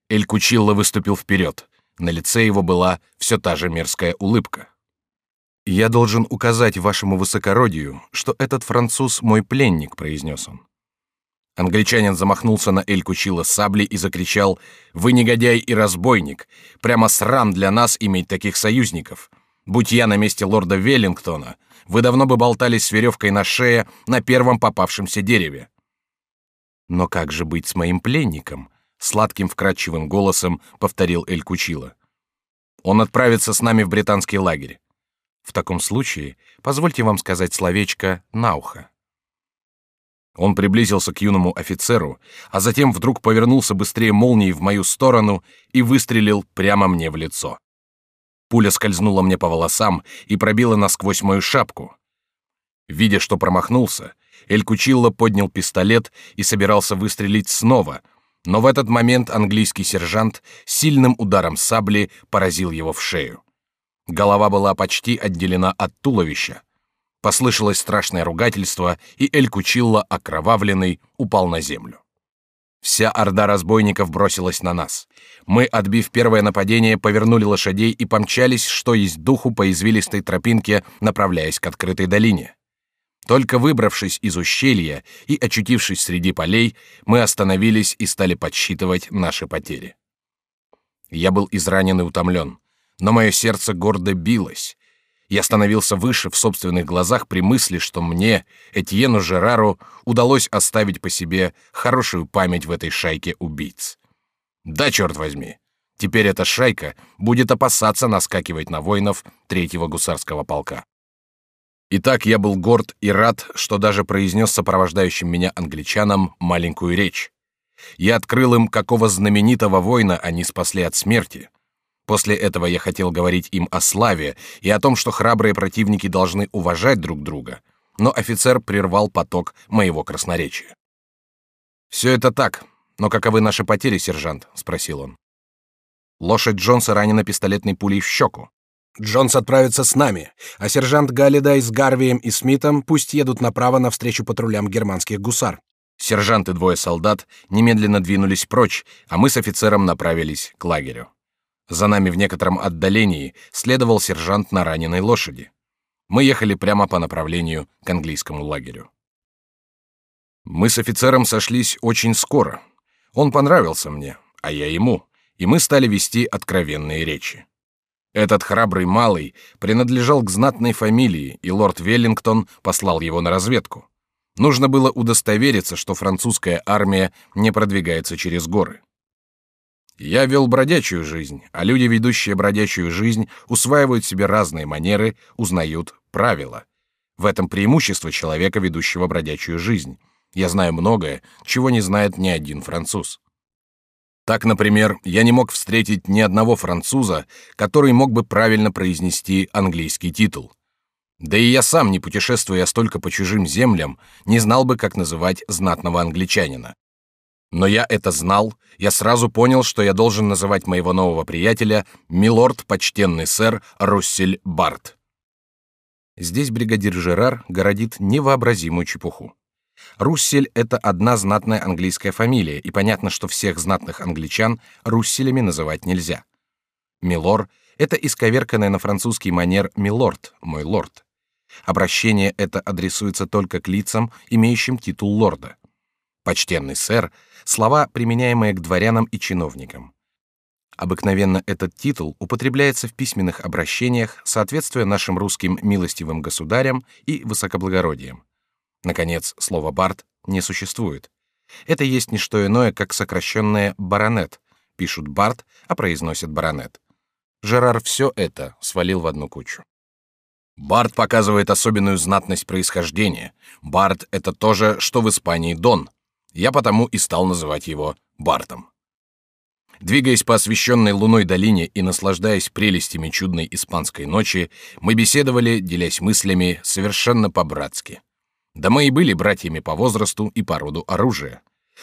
Speaker 1: Эль Кучилла выступил вперед. На лице его была все та же мерзкая улыбка. «Я должен указать вашему высокородию, что этот француз мой пленник», — произнес он. Англичанин замахнулся на Эль Кучила саблей и закричал «Вы негодяй и разбойник! Прямо срам для нас иметь таких союзников! Будь я на месте лорда Веллингтона, вы давно бы болтались с веревкой на шее на первом попавшемся дереве». «Но как же быть с моим пленником?» — сладким вкрадчивым голосом повторил Эль Кучила. «Он отправится с нами в британский лагерь. В таком случае позвольте вам сказать словечко на ухо». Он приблизился к юному офицеру, а затем вдруг повернулся быстрее молнии в мою сторону и выстрелил прямо мне в лицо. Пуля скользнула мне по волосам и пробила насквозь мою шапку. Видя, что промахнулся, Эль Кучилла поднял пистолет и собирался выстрелить снова, но в этот момент английский сержант сильным ударом сабли поразил его в шею. Голова была почти отделена от туловища, Послышалось страшное ругательство, и Эль Кучилла, окровавленный, упал на землю. Вся орда разбойников бросилась на нас. Мы, отбив первое нападение, повернули лошадей и помчались, что есть духу по извилистой тропинке, направляясь к открытой долине. Только выбравшись из ущелья и очутившись среди полей, мы остановились и стали подсчитывать наши потери. Я был изранен и утомлен, но мое сердце гордо билось, я становился выше в собственных глазах при мысли, что мне, Этьену Жерару, удалось оставить по себе хорошую память в этой шайке убийц. Да, черт возьми, теперь эта шайка будет опасаться наскакивать на воинов третьего гусарского полка. Итак, я был горд и рад, что даже произнес сопровождающим меня англичанам маленькую речь. Я открыл им, какого знаменитого воина они спасли от смерти, После этого я хотел говорить им о славе и о том, что храбрые противники должны уважать друг друга, но офицер прервал поток моего красноречия. Все это так, но каковы наши потери, сержант? – спросил он. Лошадь Джонса ранена пистолетной пулей в щеку. Джонс отправится с нами, а сержант Галлидай с Гарвием и Смитом пусть едут направо навстречу патрулям германских гусар. Сержант и двое солдат немедленно двинулись прочь, а мы с офицером направились к лагерю. За нами в некотором отдалении следовал сержант на раненой лошади. Мы ехали прямо по направлению к английскому лагерю. Мы с офицером сошлись очень скоро. Он понравился мне, а я ему, и мы стали вести откровенные речи. Этот храбрый малый принадлежал к знатной фамилии, и лорд Веллингтон послал его на разведку. Нужно было удостовериться, что французская армия не продвигается через горы. Я вел бродячую жизнь, а люди, ведущие бродячую жизнь, усваивают себе разные манеры, узнают правила. В этом преимущество человека, ведущего бродячую жизнь. Я знаю многое, чего не знает ни один француз. Так, например, я не мог встретить ни одного француза, который мог бы правильно произнести английский титул. Да и я сам, не путешествуя столько по чужим землям, не знал бы, как называть знатного англичанина. Но я это знал, я сразу понял, что я должен называть моего нового приятеля милорд почтенный сэр Руссель Барт. Здесь бригадир Жерар городит невообразимую чепуху. Руссель — это одна знатная английская фамилия, и понятно, что всех знатных англичан русселями называть нельзя. Милор — это исковерканное на французский манер «милорд», «мой лорд». Обращение это адресуется только к лицам, имеющим титул лорда. Почтенный сэр — слова, применяемые к дворянам и чиновникам. Обыкновенно этот титул употребляется в письменных обращениях, соответствуя нашим русским милостивым государям и высокоблагородиям. Наконец, слово бард не существует. Это есть не что иное, как сокращенное баронет. Пишут бард, а произносят баронет. Жерар все это свалил в одну кучу. Бард показывает особенную знатность происхождения. Бард — это то же, что в Испании Дон. Я потому и стал называть его Бартом. Двигаясь по освещенной луной долине и наслаждаясь прелестями чудной испанской ночи, мы беседовали, делясь мыслями, совершенно по-братски. Да мы и были братьями по возрасту и по роду оружия.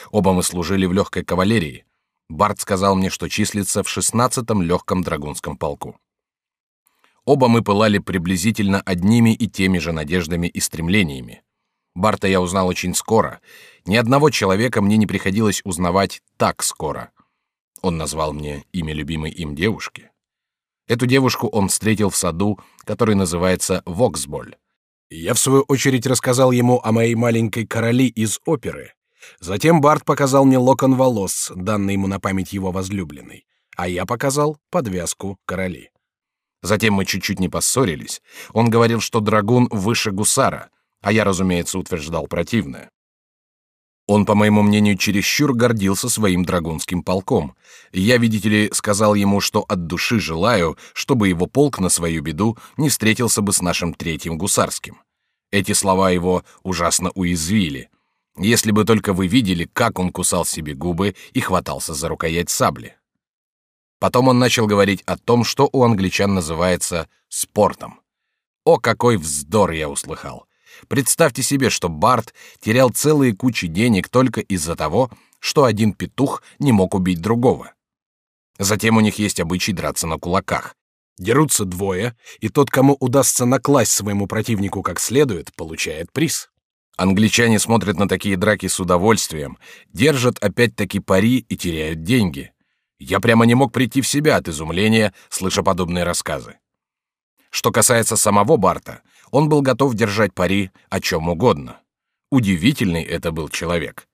Speaker 1: Оба мы служили в легкой кавалерии. Барт сказал мне, что числится в шестнадцатом легком драгунском полку. Оба мы пылали приблизительно одними и теми же надеждами и стремлениями. Барта я узнал очень скоро. Ни одного человека мне не приходилось узнавать так скоро. Он назвал мне имя любимой им девушки. Эту девушку он встретил в саду, который называется Воксболь. Я в свою очередь рассказал ему о моей маленькой короли из оперы. Затем Барт показал мне локон волос, данный ему на память его возлюбленной, а я показал подвязку короли. Затем мы чуть-чуть не поссорились. Он говорил, что драгун выше гусара, а я, разумеется, утверждал противное. Он, по моему мнению, чересчур гордился своим драгунским полком. Я, видите ли, сказал ему, что от души желаю, чтобы его полк на свою беду не встретился бы с нашим третьим гусарским. Эти слова его ужасно уязвили. Если бы только вы видели, как он кусал себе губы и хватался за рукоять сабли. Потом он начал говорить о том, что у англичан называется спортом. О, какой вздор я услыхал! Представьте себе, что Барт терял целые кучи денег только из-за того, что один петух не мог убить другого. Затем у них есть обычай драться на кулаках. Дерутся двое, и тот, кому удастся накласть своему противнику как следует, получает приз. Англичане смотрят на такие драки с удовольствием, держат опять-таки пари и теряют деньги. Я прямо не мог прийти в себя от изумления, слыша подобные рассказы. Что касается самого Барта, он был готов держать пари о чем угодно. Удивительный это был человек.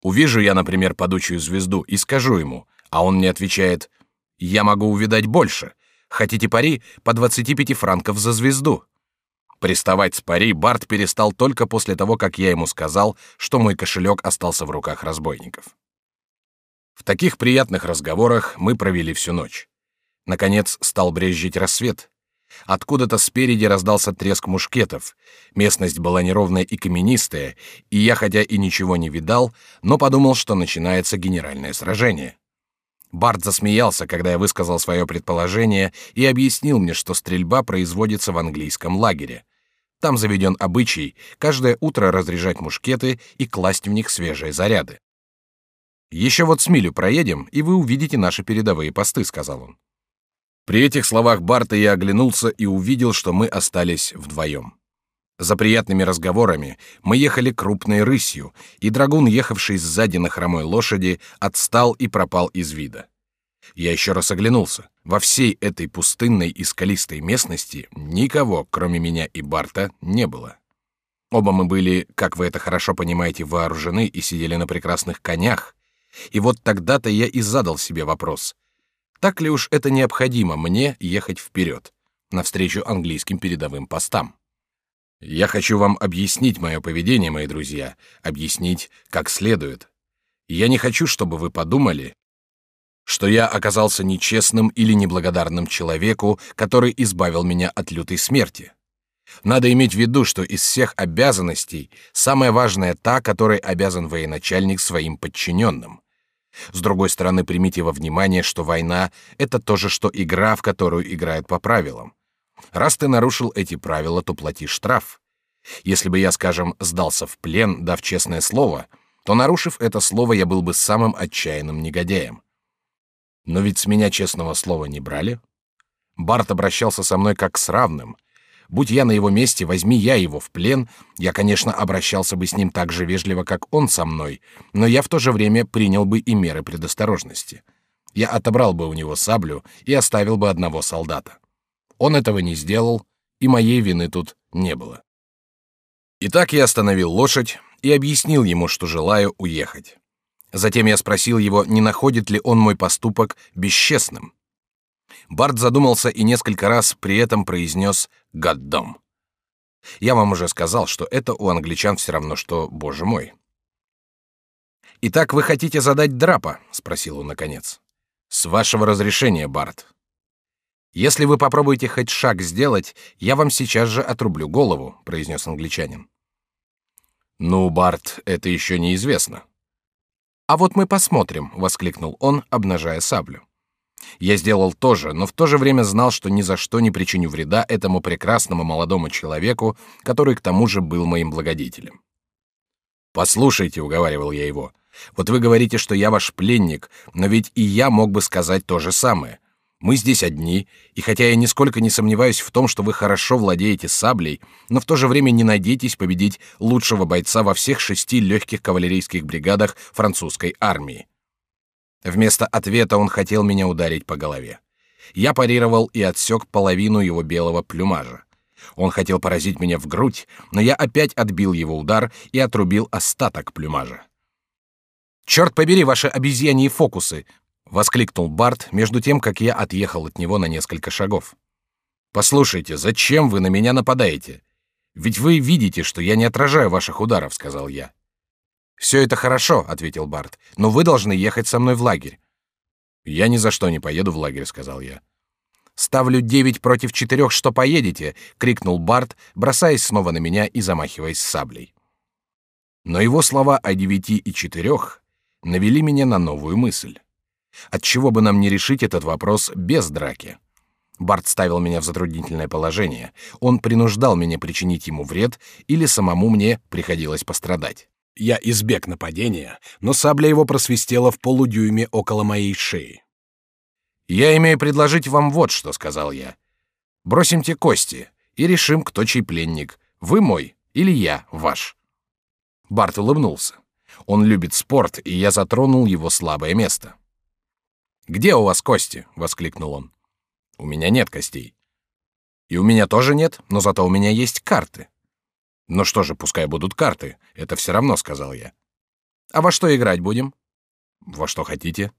Speaker 1: Увижу я, например, падучую звезду и скажу ему, а он мне отвечает, «Я могу увидать больше. Хотите пари по 25 франков за звезду?» Приставать с пари Барт перестал только после того, как я ему сказал, что мой кошелек остался в руках разбойников. В таких приятных разговорах мы провели всю ночь. Наконец стал брезжить рассвет. Откуда-то спереди раздался треск мушкетов. Местность была неровная и каменистая, и я, хотя и ничего не видал, но подумал, что начинается генеральное сражение. Барт засмеялся, когда я высказал свое предположение и объяснил мне, что стрельба производится в английском лагере. Там заведен обычай каждое утро разряжать мушкеты и класть в них свежие заряды. Еще вот с милю проедем, и вы увидите наши передовые посты, сказал он. При этих словах Барта я оглянулся и увидел, что мы остались вдвоем. За приятными разговорами мы ехали крупной рысью, и драгун, ехавший сзади на хромой лошади, отстал и пропал из вида. Я еще раз оглянулся. Во всей этой пустынной и скалистой местности никого, кроме меня и Барта, не было. Оба мы были, как вы это хорошо понимаете, вооружены и сидели на прекрасных конях, и вот тогда-то я и задал себе вопрос: так ли уж это необходимо мне ехать вперед, навстречу английским передовым постам? Я хочу вам объяснить мое поведение, мои друзья, объяснить как следует. Я не хочу, чтобы вы подумали, что я оказался нечестным или неблагодарным человеку, который избавил меня от лютой смерти. Надо иметь в виду, что из всех обязанностей самая важная та, которой обязан военачальник своим подчиненным. С другой стороны, примите во внимание, что война — это то же, что игра, в которую играют по правилам. Раз ты нарушил эти правила, то плати штраф. Если бы я, скажем, сдался в плен, дав честное слово, то, нарушив это слово, я был бы самым отчаянным негодяем. Но ведь с меня честного слова не брали. Барт обращался со мной как с равным — Будь я на его месте, возьми я его в плен, я, конечно, обращался бы с ним так же вежливо, как он со мной, но я в то же время принял бы и меры предосторожности. Я отобрал бы у него саблю и оставил бы одного солдата. Он этого не сделал, и моей вины тут не было. Итак, я остановил лошадь и объяснил ему, что желаю уехать. Затем я спросил его, не находит ли он мой поступок бесчестным. Барт задумался и несколько раз при этом произнес «Гаддом». Я вам уже сказал, что это у англичан все равно, что «Боже мой». «Итак, вы хотите задать драпа?» — спросил он наконец. «С вашего разрешения, Барт». «Если вы попробуете хоть шаг сделать, я вам сейчас же отрублю голову», — произнес англичанин. «Ну, Барт, это еще неизвестно». «А вот мы посмотрим», — воскликнул он, обнажая саблю. Я сделал то же, но в то же время знал, что ни за что не причиню вреда этому прекрасному молодому человеку, который к тому же был моим благодетелем. «Послушайте», — уговаривал я его, — «вот вы говорите, что я ваш пленник, но ведь и я мог бы сказать то же самое. Мы здесь одни, и хотя я нисколько не сомневаюсь в том, что вы хорошо владеете саблей, но в то же время не надейтесь победить лучшего бойца во всех шести легких кавалерийских бригадах французской армии. Вместо ответа он хотел меня ударить по голове. Я парировал и отсек половину его белого плюмажа. Он хотел поразить меня в грудь, но я опять отбил его удар и отрубил остаток плюмажа. «Черт побери ваши обезьяньи фокусы!» — воскликнул Барт, между тем, как я отъехал от него на несколько шагов. «Послушайте, зачем вы на меня нападаете? Ведь вы видите, что я не отражаю ваших ударов», — сказал я. Все это хорошо, ответил Барт, но вы должны ехать со мной в лагерь. Я ни за что не поеду в лагерь, сказал я. Ставлю девять против четырех, что поедете, крикнул Барт, бросаясь снова на меня и замахиваясь саблей. Но его слова о девяти и четырех навели меня на новую мысль. Отчего бы нам не решить этот вопрос без драки? Барт ставил меня в затруднительное положение. Он принуждал меня причинить ему вред, или самому мне приходилось пострадать. Я избег нападения, но сабля его просвистела в полудюйме около моей шеи. «Я имею предложить вам вот что», — сказал я. «Бросимте кости и решим, кто чей пленник, вы мой или я ваш». Барт улыбнулся. Он любит спорт, и я затронул его слабое место. «Где у вас кости?» — воскликнул он. «У меня нет костей». «И у меня тоже нет, но зато у меня есть карты». Ну что же, пускай будут карты. Это все равно, сказал я. А во что играть будем? Во что хотите?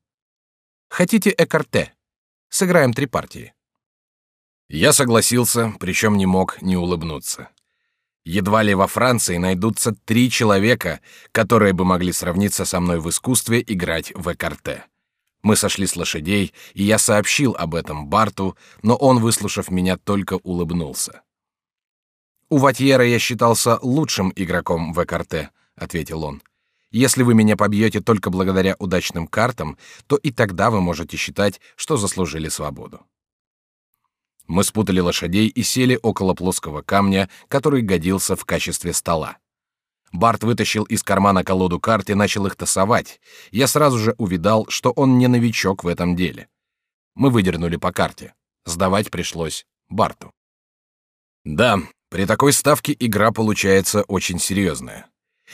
Speaker 1: Хотите экарте? Сыграем три партии. Я согласился, причем не мог не улыбнуться. Едва ли во Франции найдутся три человека, которые бы могли сравниться со мной в искусстве играть в экарте. Мы сошли с лошадей, и я сообщил об этом Барту, но он, выслушав меня, только улыбнулся. У Ватьера я считался лучшим игроком в экарте, ответил он. Если вы меня побьете только благодаря удачным картам, то и тогда вы можете считать, что заслужили свободу. Мы спутали лошадей и сели около плоского камня, который годился в качестве стола. Барт вытащил из кармана колоду карт и начал их тасовать. Я сразу же увидал, что он не новичок в этом деле. Мы выдернули по карте. Сдавать пришлось Барту. Да, при такой ставке игра получается очень серьезная.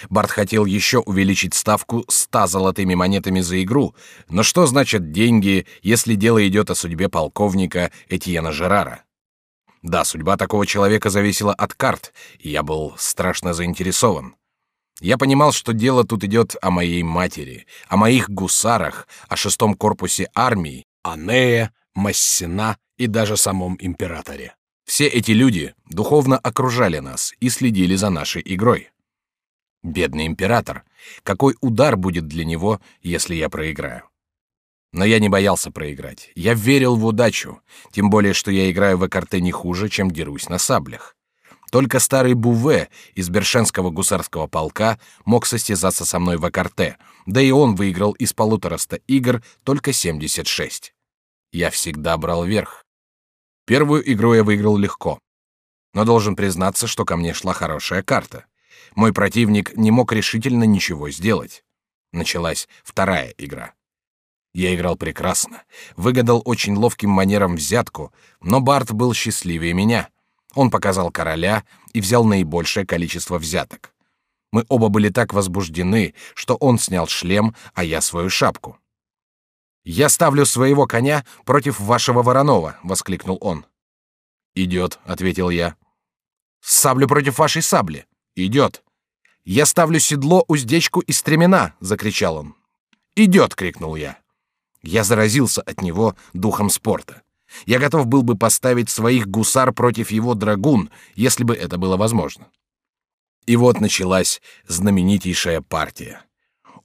Speaker 1: Барт хотел еще увеличить ставку ста золотыми монетами за игру, но что значит деньги, если дело идет о судьбе полковника Этьена Жерара? Да, судьба такого человека зависела от карт, и я был страшно заинтересован. Я понимал, что дело тут идет о моей матери, о моих гусарах, о шестом корпусе армии, о Нее, Массена и даже самом императоре. Все эти люди духовно окружали нас и следили за нашей игрой. Бедный император, какой удар будет для него, если я проиграю? Но я не боялся проиграть. Я верил в удачу, тем более что я играю в экарте не хуже, чем дерусь на саблях. Только старый Буве из Бершенского гусарского полка мог состязаться со мной в экарте, да и он выиграл из полутораста игр только 76. Я всегда брал верх. Первую игру я выиграл легко. Но должен признаться, что ко мне шла хорошая карта. Мой противник не мог решительно ничего сделать. Началась вторая игра. Я играл прекрасно, выгадал очень ловким манером взятку, но Барт был счастливее меня. Он показал короля и взял наибольшее количество взяток. Мы оба были так возбуждены, что он снял шлем, а я свою шапку. «Я ставлю своего коня против вашего Воронова!» — воскликнул он. «Идет», — ответил я. «Саблю против вашей сабли!» «Идет!» «Я ставлю седло, уздечку и стремена!» — закричал он. «Идет!» — крикнул я. Я заразился от него духом спорта. Я готов был бы поставить своих гусар против его драгун, если бы это было возможно. И вот началась знаменитейшая партия.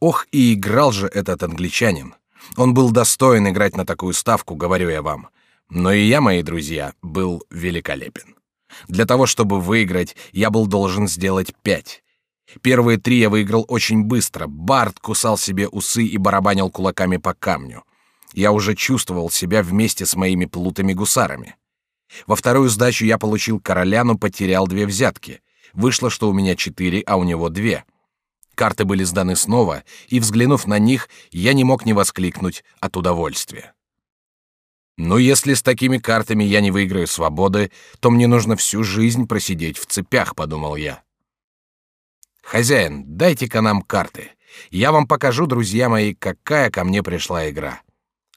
Speaker 1: Ох, и играл же этот англичанин. Он был достоин играть на такую ставку, говорю я вам. Но и я, мои друзья, был великолепен. Для того, чтобы выиграть, я был должен сделать пять. Первые три я выиграл очень быстро. Барт кусал себе усы и барабанил кулаками по камню. Я уже чувствовал себя вместе с моими плутами гусарами. Во вторую сдачу я получил короля, но потерял две взятки. Вышло, что у меня четыре, а у него две. Карты были сданы снова, и, взглянув на них, я не мог не воскликнуть от удовольствия. Но если с такими картами я не выиграю свободы, то мне нужно всю жизнь просидеть в цепях, подумал я. Хозяин, дайте-ка нам карты. Я вам покажу, друзья мои, какая ко мне пришла игра.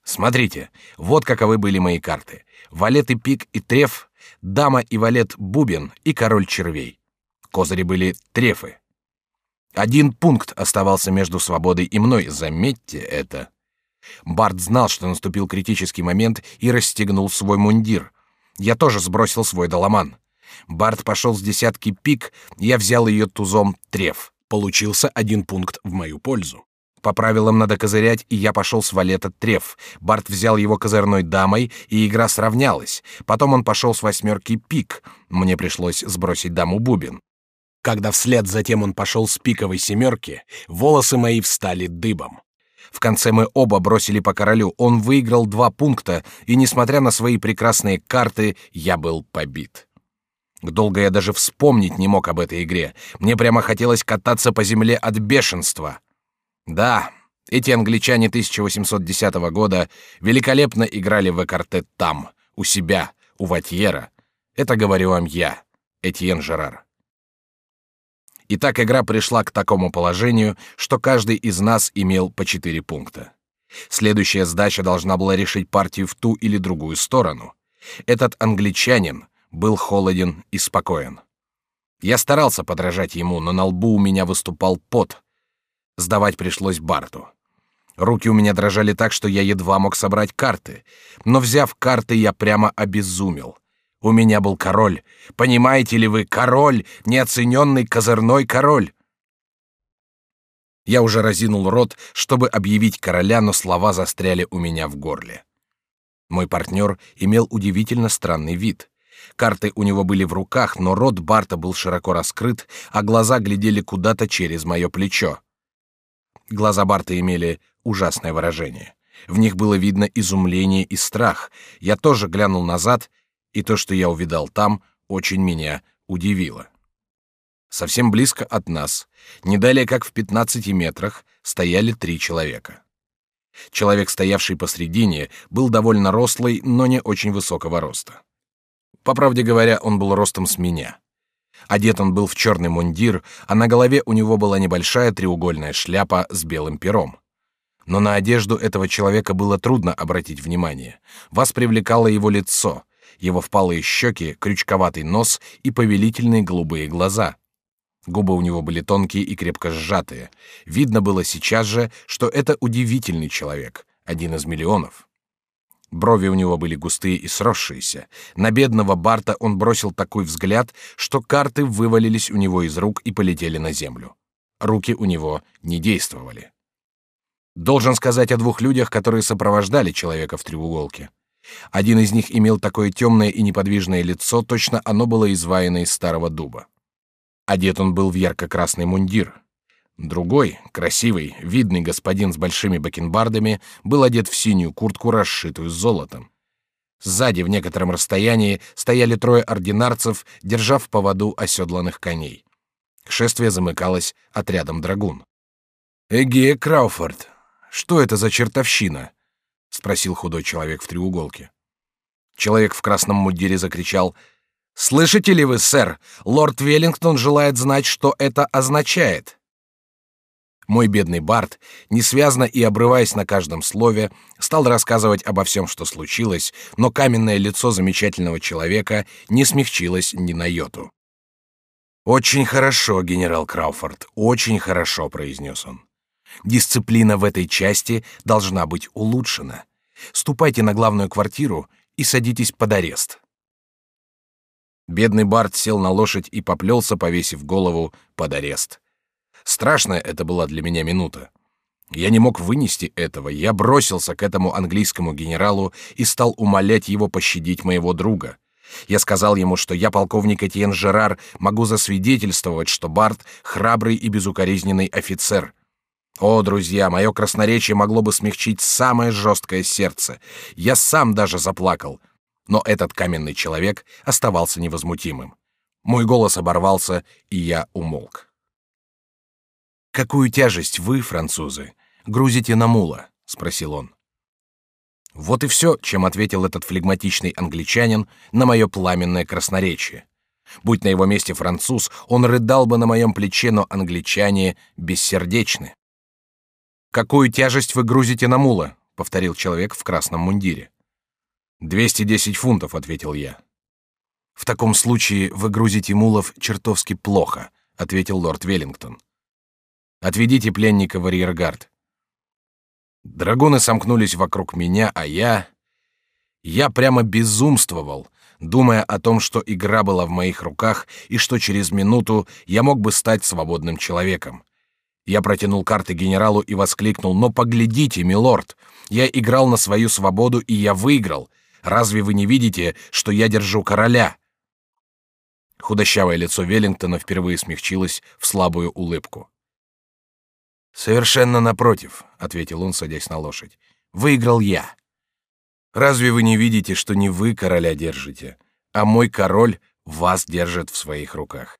Speaker 1: Смотрите, вот каковы были мои карты: валет и пик и треф, дама и валет бубен и король червей. Козыри были трефы. Один пункт оставался между свободой и мной, заметьте это. Барт знал, что наступил критический момент и расстегнул свой мундир. Я тоже сбросил свой доломан. Барт пошел с десятки пик, я взял ее тузом треф. Получился один пункт в мою пользу. По правилам надо козырять, и я пошел с валета треф. Барт взял его козырной дамой, и игра сравнялась. Потом он пошел с восьмерки пик. Мне пришлось сбросить даму бубен. Когда вслед затем он пошел с пиковой семерки, волосы мои встали дыбом. В конце мы оба бросили по королю. Он выиграл два пункта, и несмотря на свои прекрасные карты, я был побит. Долго я даже вспомнить не мог об этой игре. Мне прямо хотелось кататься по земле от бешенства. Да, эти англичане 1810 года великолепно играли в экарте там, у себя, у Ватьера. Это говорю вам я, Этьен Жерар. Итак, игра пришла к такому положению, что каждый из нас имел по четыре пункта. Следующая сдача должна была решить партию в ту или другую сторону. Этот англичанин был холоден и спокоен. Я старался подражать ему, но на лбу у меня выступал пот. Сдавать пришлось Барту. Руки у меня дрожали так, что я едва мог собрать карты. Но взяв карты, я прямо обезумел. У меня был король. Понимаете ли вы, король, неоцененный козырной король. Я уже разинул рот, чтобы объявить короля, но слова застряли у меня в горле. Мой партнер имел удивительно странный вид. Карты у него были в руках, но рот Барта был широко раскрыт, а глаза глядели куда-то через мое плечо. Глаза Барта имели ужасное выражение. В них было видно изумление и страх. Я тоже глянул назад и то, что я увидал там, очень меня удивило. Совсем близко от нас, не далее как в 15 метрах, стояли три человека. Человек, стоявший посредине, был довольно рослый, но не очень высокого роста. По правде говоря, он был ростом с меня. Одет он был в черный мундир, а на голове у него была небольшая треугольная шляпа с белым пером. Но на одежду этого человека было трудно обратить внимание. Вас привлекало его лицо, его впалые щеки, крючковатый нос и повелительные голубые глаза. Губы у него были тонкие и крепко сжатые. Видно было сейчас же, что это удивительный человек, один из миллионов. Брови у него были густые и сросшиеся. На бедного Барта он бросил такой взгляд, что карты вывалились у него из рук и полетели на землю. Руки у него не действовали. Должен сказать о двух людях, которые сопровождали человека в треуголке. Один из них имел такое темное и неподвижное лицо, точно оно было изваяно из старого дуба. Одет он был в ярко-красный мундир. Другой, красивый, видный господин с большими бакенбардами, был одет в синюю куртку, расшитую золотом. Сзади, в некотором расстоянии, стояли трое ординарцев, держа в поводу оседланных коней. Шествие замыкалось отрядом драгун. «Эге, Крауфорд, что это за чертовщина?» Спросил худой человек в треуголке. Человек в красном мундире закричал: Слышите ли вы, сэр? Лорд Веллингтон желает знать, что это означает. Мой бедный Барт, несвязно и обрываясь на каждом слове, стал рассказывать обо всем, что случилось, но каменное лицо замечательного человека не смягчилось ни на йоту. «Очень хорошо, генерал Крауфорд, очень хорошо», — произнес он. «Дисциплина в этой части должна быть улучшена. Ступайте на главную квартиру и садитесь под арест». Бедный Барт сел на лошадь и поплелся, повесив голову под арест. Страшная это была для меня минута. Я не мог вынести этого. Я бросился к этому английскому генералу и стал умолять его пощадить моего друга. Я сказал ему, что я, полковник Этьен Жерар, могу засвидетельствовать, что Барт — храбрый и безукоризненный офицер. О, друзья, мое красноречие могло бы смягчить самое жесткое сердце. Я сам даже заплакал. Но этот каменный человек оставался невозмутимым. Мой голос оборвался, и я умолк. Какую тяжесть вы, французы, грузите на мула? – спросил он. Вот и все, чем ответил этот флегматичный англичанин на мое пламенное красноречие. Будь на его месте француз, он рыдал бы на моем плече, но англичане бессердечны. Какую тяжесть вы грузите на мула? – повторил человек в красном мундире. Двести десять фунтов, ответил я. В таком случае вы грузите мулов чертовски плохо, ответил лорд Веллингтон. Отведите пленника в арьергард. Драгуны сомкнулись вокруг меня, а я... Я прямо безумствовал, думая о том, что игра была в моих руках и что через минуту я мог бы стать свободным человеком. Я протянул карты генералу и воскликнул: "Но поглядите, милорд, я играл на свою свободу и я выиграл. Разве вы не видите, что я держу короля?" Худощавое лицо Веллингтона впервые смягчилось в слабую улыбку. Совершенно напротив, ответил он, садясь на лошадь. Выиграл я. Разве вы не видите, что не вы короля держите, а мой король вас держит в своих руках?